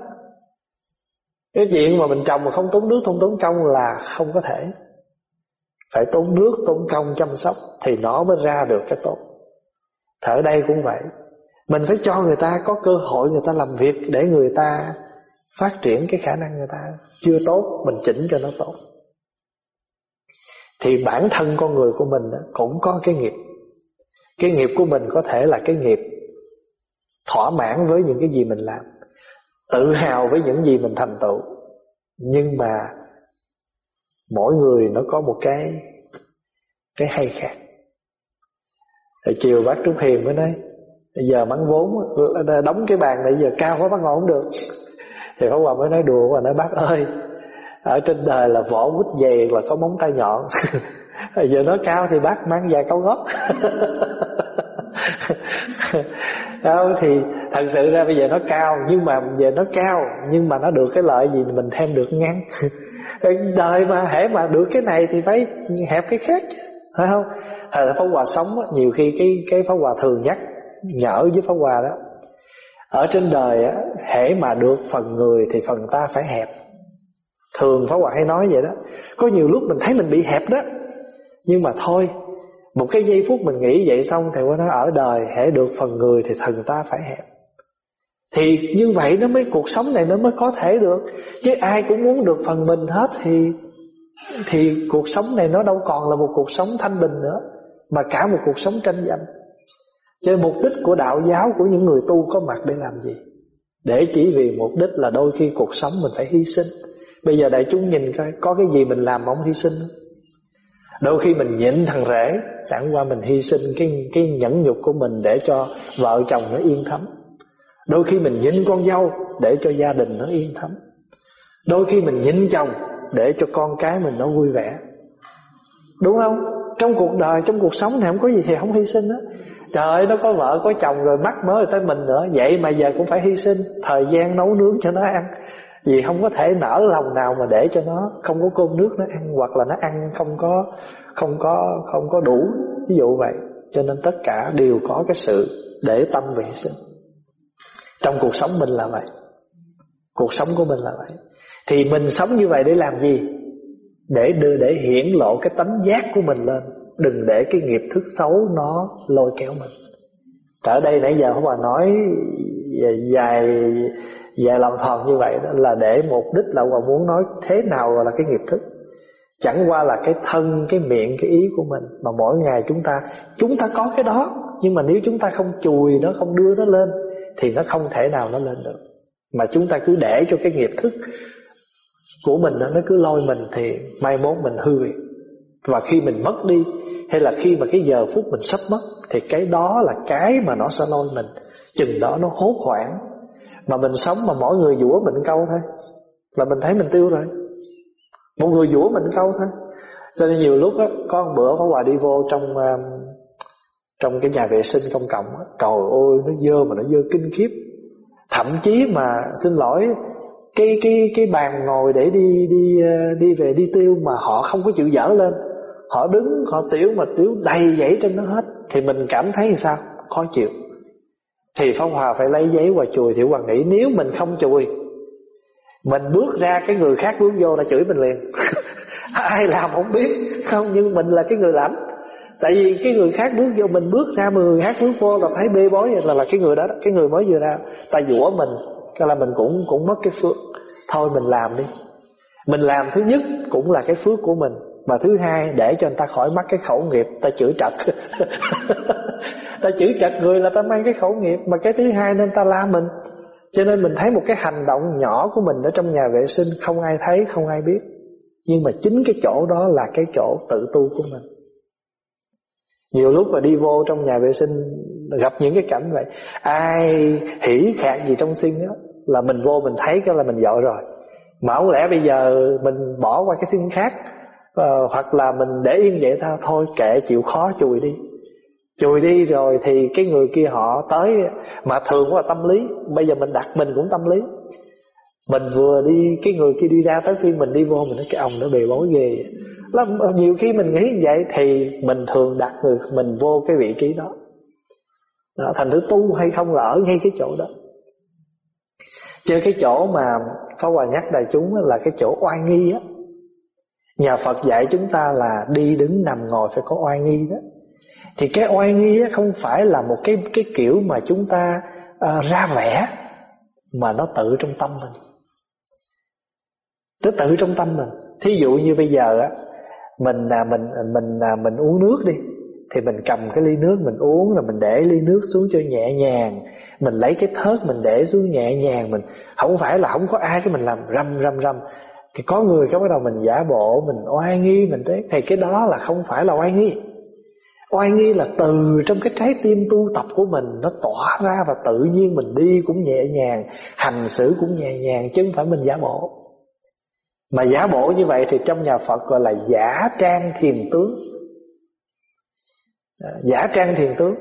Cái chuyện mà mình trồng Mà không tốn nước, không tốn công là không có thể. Phải tốn nước, tốn công chăm sóc Thì nó mới ra được cái tốt. Thở đây cũng vậy. Mình phải cho người ta có cơ hội Người ta làm việc để người ta Phát triển cái khả năng người ta. Chưa tốt, mình chỉnh cho nó tốt. Thì bản thân con người của mình cũng có cái nghiệp. Cái nghiệp của mình có thể là cái nghiệp thỏa mãn với những cái gì mình làm tự hào với những gì mình thành tựu. Nhưng mà mỗi người nó có một cái cái hay khác. Rồi chiều bác Trúc Hiền mới nói, Bây giờ mắng vốn ờ, Đóng cái bàn này giờ cao quá, bác ngồi không được. [laughs] Thì Pháp Hòa mới nói, đùa và nói, bác ơi, ở trên đời là vỏ quýt dày là có móng tay nhọn. [laughs] Giờ nó cao thì bác mang dài cao gót. [laughs] Đâu thì thật sự ra bây giờ nó cao, nhưng mà giờ nó cao, nhưng mà nó được cái lợi gì mình thêm được ngắn đời mà hễ mà được cái này thì phải hẹp cái khác, phải không? Thời pháp hòa sống nhiều khi cái cái pháp hòa thường nhắc, nhở với pháp hòa đó, ở trên đời á, hễ mà được phần người thì phần ta phải hẹp. Thường Pháp Hòa hay nói vậy đó. Có nhiều lúc mình thấy mình bị hẹp đó, Nhưng mà thôi, Một cái giây phút mình nghĩ vậy xong Thì nó nói, ở đời hãy được phần người Thì thần ta phải hẹp. Thì như vậy nó mới, cuộc sống này nó mới có thể được. Chứ ai cũng muốn được phần mình hết Thì thì cuộc sống này nó đâu còn là một cuộc sống thanh bình nữa, Mà cả một cuộc sống tranh giành. Cho mục đích của đạo giáo, Của những người tu có mặt để làm gì? Để chỉ vì mục đích là đôi khi cuộc sống mình phải hy sinh. Bây giờ đại chúng nhìn coi, Có cái gì mình làm mà không hy sinh? Đôi khi mình nhịn thằng rể, Chẳng qua mình hy sinh cái cái nhẫn nhục của mình Để cho vợ chồng nó yên thấm. Đôi khi mình nhịn con dâu Để cho gia đình nó yên thấm. Đôi khi mình nhịn chồng Để cho con cái mình nó vui vẻ. Đúng không? Trong cuộc đời, trong cuộc sống này không có gì thì không hy sinh đó Trời ơi, nó có vợ, có chồng rồi mắc mới tới mình nữa. Vậy mà giờ cũng phải hy sinh. Thời gian nấu nướng cho nó ăn. Vì không có thể nở lòng nào mà để cho nó không có cơm nước nó ăn hoặc là nó ăn không có không có không có đủ. Ví dụ vậy. Cho nên tất cả đều có cái sự để tâm vệ sinh trong cuộc sống mình là vậy. Cuộc sống của mình là vậy. Thì mình sống như vậy để làm gì? Để đưa để hiển lộ cái tánh giác của mình lên. Đừng để cái nghiệp thức xấu nó lôi kéo mình. Ở đây nãy giờ không bà nói dài dài lòng thòn như vậy đó là để mục đích là Hòa muốn nói thế nào gọi là cái nghiệp thức. Chẳng qua là cái thân, cái miệng, cái ý của mình. Mà mỗi ngày chúng ta Chúng ta có cái đó Nhưng mà nếu chúng ta không chùi nó, không đưa nó lên thì nó không thể nào nó lên được. Mà chúng ta cứ để cho cái nghiệp thức Của mình đó, nó cứ lôi mình Thì mai mốt mình hư. Việc và khi mình mất đi hay là khi mà cái giờ phút mình sắp mất thì cái đó là cái mà nó sẽ lôi mình. Chừng đó nó hốt hoảng. Mà mình sống mà mỗi người dũa mình câu thôi. Là mình thấy mình tiêu rồi. Một người dũa mình câu thôi. Cho nên nhiều lúc á có một bữa có quà đi vô trong um, trong cái nhà vệ sinh công cộng trời ơi, nó dơ mà nó dơ kinh khiếp. Thậm chí mà xin lỗi, cái cái cái bàn ngồi để đi đi ờ, đi về đi tiêu mà họ không có chịu dở lên. Họ đứng, họ tiểu mà tiểu đầy dãy trên nó hết. Thì mình cảm thấy như sao? Khó chịu. Thì phong hòa phải lấy giấy và chùi thì hoàng nghĩ nếu mình không chùi, mình bước ra cái người khác bước vô là chửi mình liền. [laughs] Ai làm không biết. Không, nhưng mình là cái người lãnh tại vì cái người khác bước vô mình bước ra, mà người khác bước vô là thấy bê bối, là là cái người đó cái người mới vừa ra. Ta dũa mình, cho là mình cũng cũng mất cái phước. Thôi mình làm đi. Mình làm thứ nhất cũng là cái phước của mình, và thứ hai để cho người ta khỏi mắc cái khẩu nghiệp ta chửi trật. [laughs] Ta chửi trật người là ta mang cái khẩu nghiệp, mà cái thứ hai nên ta la mình. Cho nên mình thấy một cái hành động nhỏ của mình ở trong nhà vệ sinh không ai thấy, không ai biết. Nhưng mà chính cái chỗ đó là cái chỗ tự tu của mình nhiều lúc mà đi vô trong nhà vệ sinh gặp những cái cảnh vậy ai hỉ khạc gì trong sinh đó là mình vô mình thấy cái là mình giỏi rồi. Mà không lẽ bây giờ mình bỏ qua cái sinh khác uh, hoặc là mình để yên vậy thôi thôi kệ chịu khó chùi đi. Chùi đi rồi thì cái người kia họ tới mà thường là tâm lý bây giờ mình đặt mình cũng tâm lý. Mình vừa đi cái người kia đi ra tới khi mình đi vô mình nói cái ông nó bề bối ghê nó nhiều khi mình nghĩ vậy thì mình thường đặt người mình vô cái vị trí đó, đó thành thứ tu hay không là ở ngay cái chỗ đó. Chơi cái chỗ mà Pháp Hòa nhắc đại chúng là cái chỗ oai nghi á. Nhà Phật dạy chúng ta là đi đứng nằm ngồi phải có oai nghi đó. Thì cái oai nghi á không phải là một cái cái kiểu mà chúng ta uh, ra vẻ Mà nó tự trong tâm mình. Nó tự trong tâm mình. Thí dụ như bây giờ á mình là mình mình là mình uống nước đi. Thì mình cầm cái ly nước mình uống rồi mình để ly nước xuống cho nhẹ nhàng. Mình lấy cái thớt mình để xuống nhẹ nhàng mình. Không phải là không có ai cái mình làm rầm rầm rầm thì có người cái bắt đầu mình giả bộ, mình oai nghi, mình thế. Thì cái đó là không phải là oai nghi. Oai nghi là từ trong cái trái tim tu tập của mình nó tỏa ra và tự nhiên mình đi cũng nhẹ nhàng, hành xử cũng nhẹ nhàng chứ không phải mình giả bộ mà giả bộ như vậy thì trong nhà Phật gọi là giả trang thiền tướng. À, giả trang thiền tướng.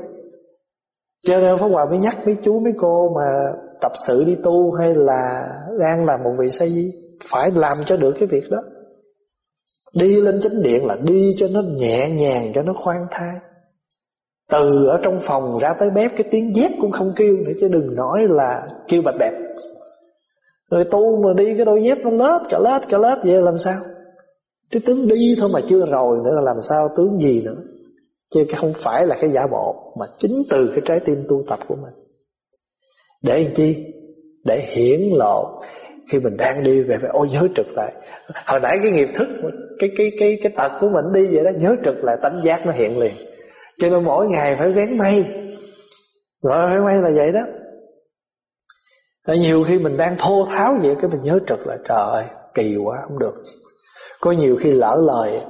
Cho nên Pháp Hòa mới nhắc mấy chú, mấy cô mà tập sự đi tu hay là đang làm một vị sa di, Phải làm cho được cái việc đó. Đi lên chánh điện là đi cho nó nhẹ nhàng, cho nó khoan thai. Từ ở trong phòng ra tới bếp, cái tiếng dép cũng không kêu nữa, Chứ đừng nói là kêu bạch bẹp rồi tu mà đi cái đôi dép nó lết cả lết cả lết vậy làm sao? Cái tướng đi thôi mà chưa rồi nữa là làm sao tướng gì nữa? Chứ không phải là cái giả bộ, Mà chính từ cái trái tim tu tập của mình. Để làm chi? Để hiển lộ Khi mình đang đi về phải ôi, nhớ trực lại. Hồi nãy cái nghiệp thức, Cái cái cái cái tật của mình đi vậy đó, Nhớ trực lại, tánh giác nó hiện liền. Cho nên mỗi ngày phải vén mây Rồi phải mây là vậy đó. Tại nhiều khi mình đang thô tháo vậy Cái mình nhớ trực là trời ơi Kỳ quá không được. Có nhiều khi lỡ lời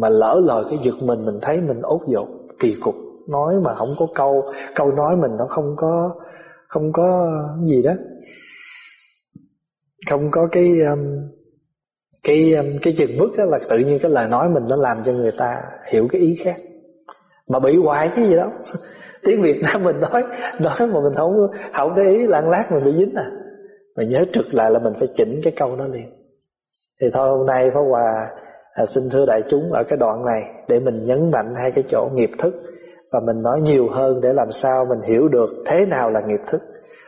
Mà lỡ lời cái giật mình Mình thấy mình ốt dột kỳ cục. Nói mà không có câu Câu nói mình nó không có Không có gì đó. Không có cái um, Cái um, cái chừng mức đó là tự nhiên cái lời nói mình Nó làm cho người ta hiểu cái ý khác. Mà bị hoài cái gì đó tiếng Việt Nam mình nói. Nói mà mình không không để ý lạng lát mình bị dính à. Mà nhớ trực lại là mình phải chỉnh cái câu đó liền. Thì thôi hôm nay Pháp Hòa à, xin thưa đại chúng ở cái đoạn này để mình nhấn mạnh hai cái chỗ nghiệp thức. Và mình nói nhiều hơn để làm sao mình hiểu được thế nào là nghiệp thức.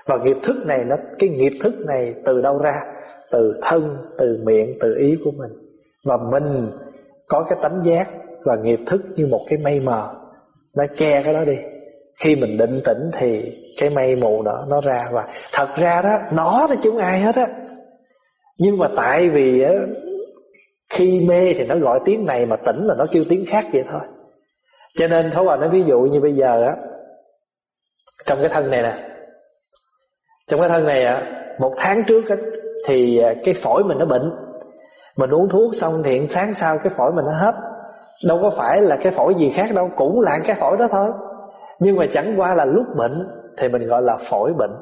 Và nghiệp thức này nó cái nghiệp thức này từ đâu ra? Từ thân từ miệng từ ý của mình. Và mình có cái tánh giác và nghiệp thức như một cái mây mờ. Nó che cái đó đi khi mình định tĩnh thì cái mây mù đó nó ra. Và thật ra đó nó là chúng ai hết á. Nhưng mà tại vì á, khi mê thì nó gọi tiếng này mà tỉnh là nó kêu tiếng khác vậy thôi. Cho nên thấu hòa nói ví dụ như bây giờ á trong cái thân này nè trong cái thân này á một tháng trước á, thì à, cái phổi mình nó bệnh. Mình uống thuốc xong thì tháng sau cái phổi mình nó hết. Đâu có phải là cái phổi gì khác đâu cũng là cái phổi đó thôi nhưng mà chẳng qua là lúc bệnh thì mình gọi là phổi bệnh.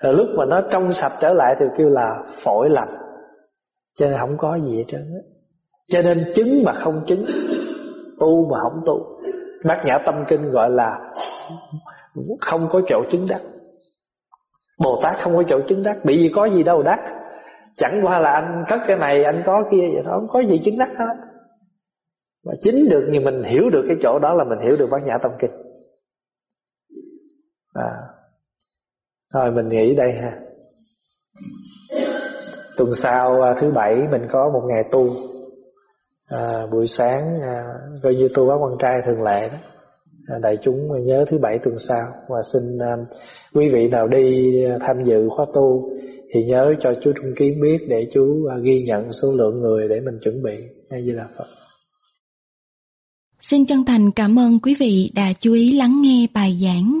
Rồi lúc mà nó trong sạch trở lại thì kêu là phổi lành. Cho nên không có gì hết trơn cho nên chứng mà không chứng, tu mà không tu. Bát nhã tâm kinh gọi là không có chỗ chứng đắc. Bồ tát không có chỗ chứng đắc. Bị gì có gì đâu đắc. Chẳng qua là anh cất cái này, anh có kia vậy đó không có gì chứng đắc hết. Mà chính được như mình hiểu được cái chỗ đó là mình hiểu được bát nhã tâm kinh à. Rồi mình nghỉ đây ha. Tuần sau à, thứ bảy mình có một ngày tu. À, Buổi sáng à, coi như tu bác quan trai thường lệ đó. À, Đại chúng nhớ thứ bảy tuần sau. Và xin à, quý vị nào đi à, tham dự khóa tu Thì nhớ cho chú Trung Kiến biết Để chú à, ghi nhận số lượng người để mình chuẩn bị. Hay như là Phật. Xin chân thành cảm ơn quý vị đã chú ý lắng nghe bài giảng.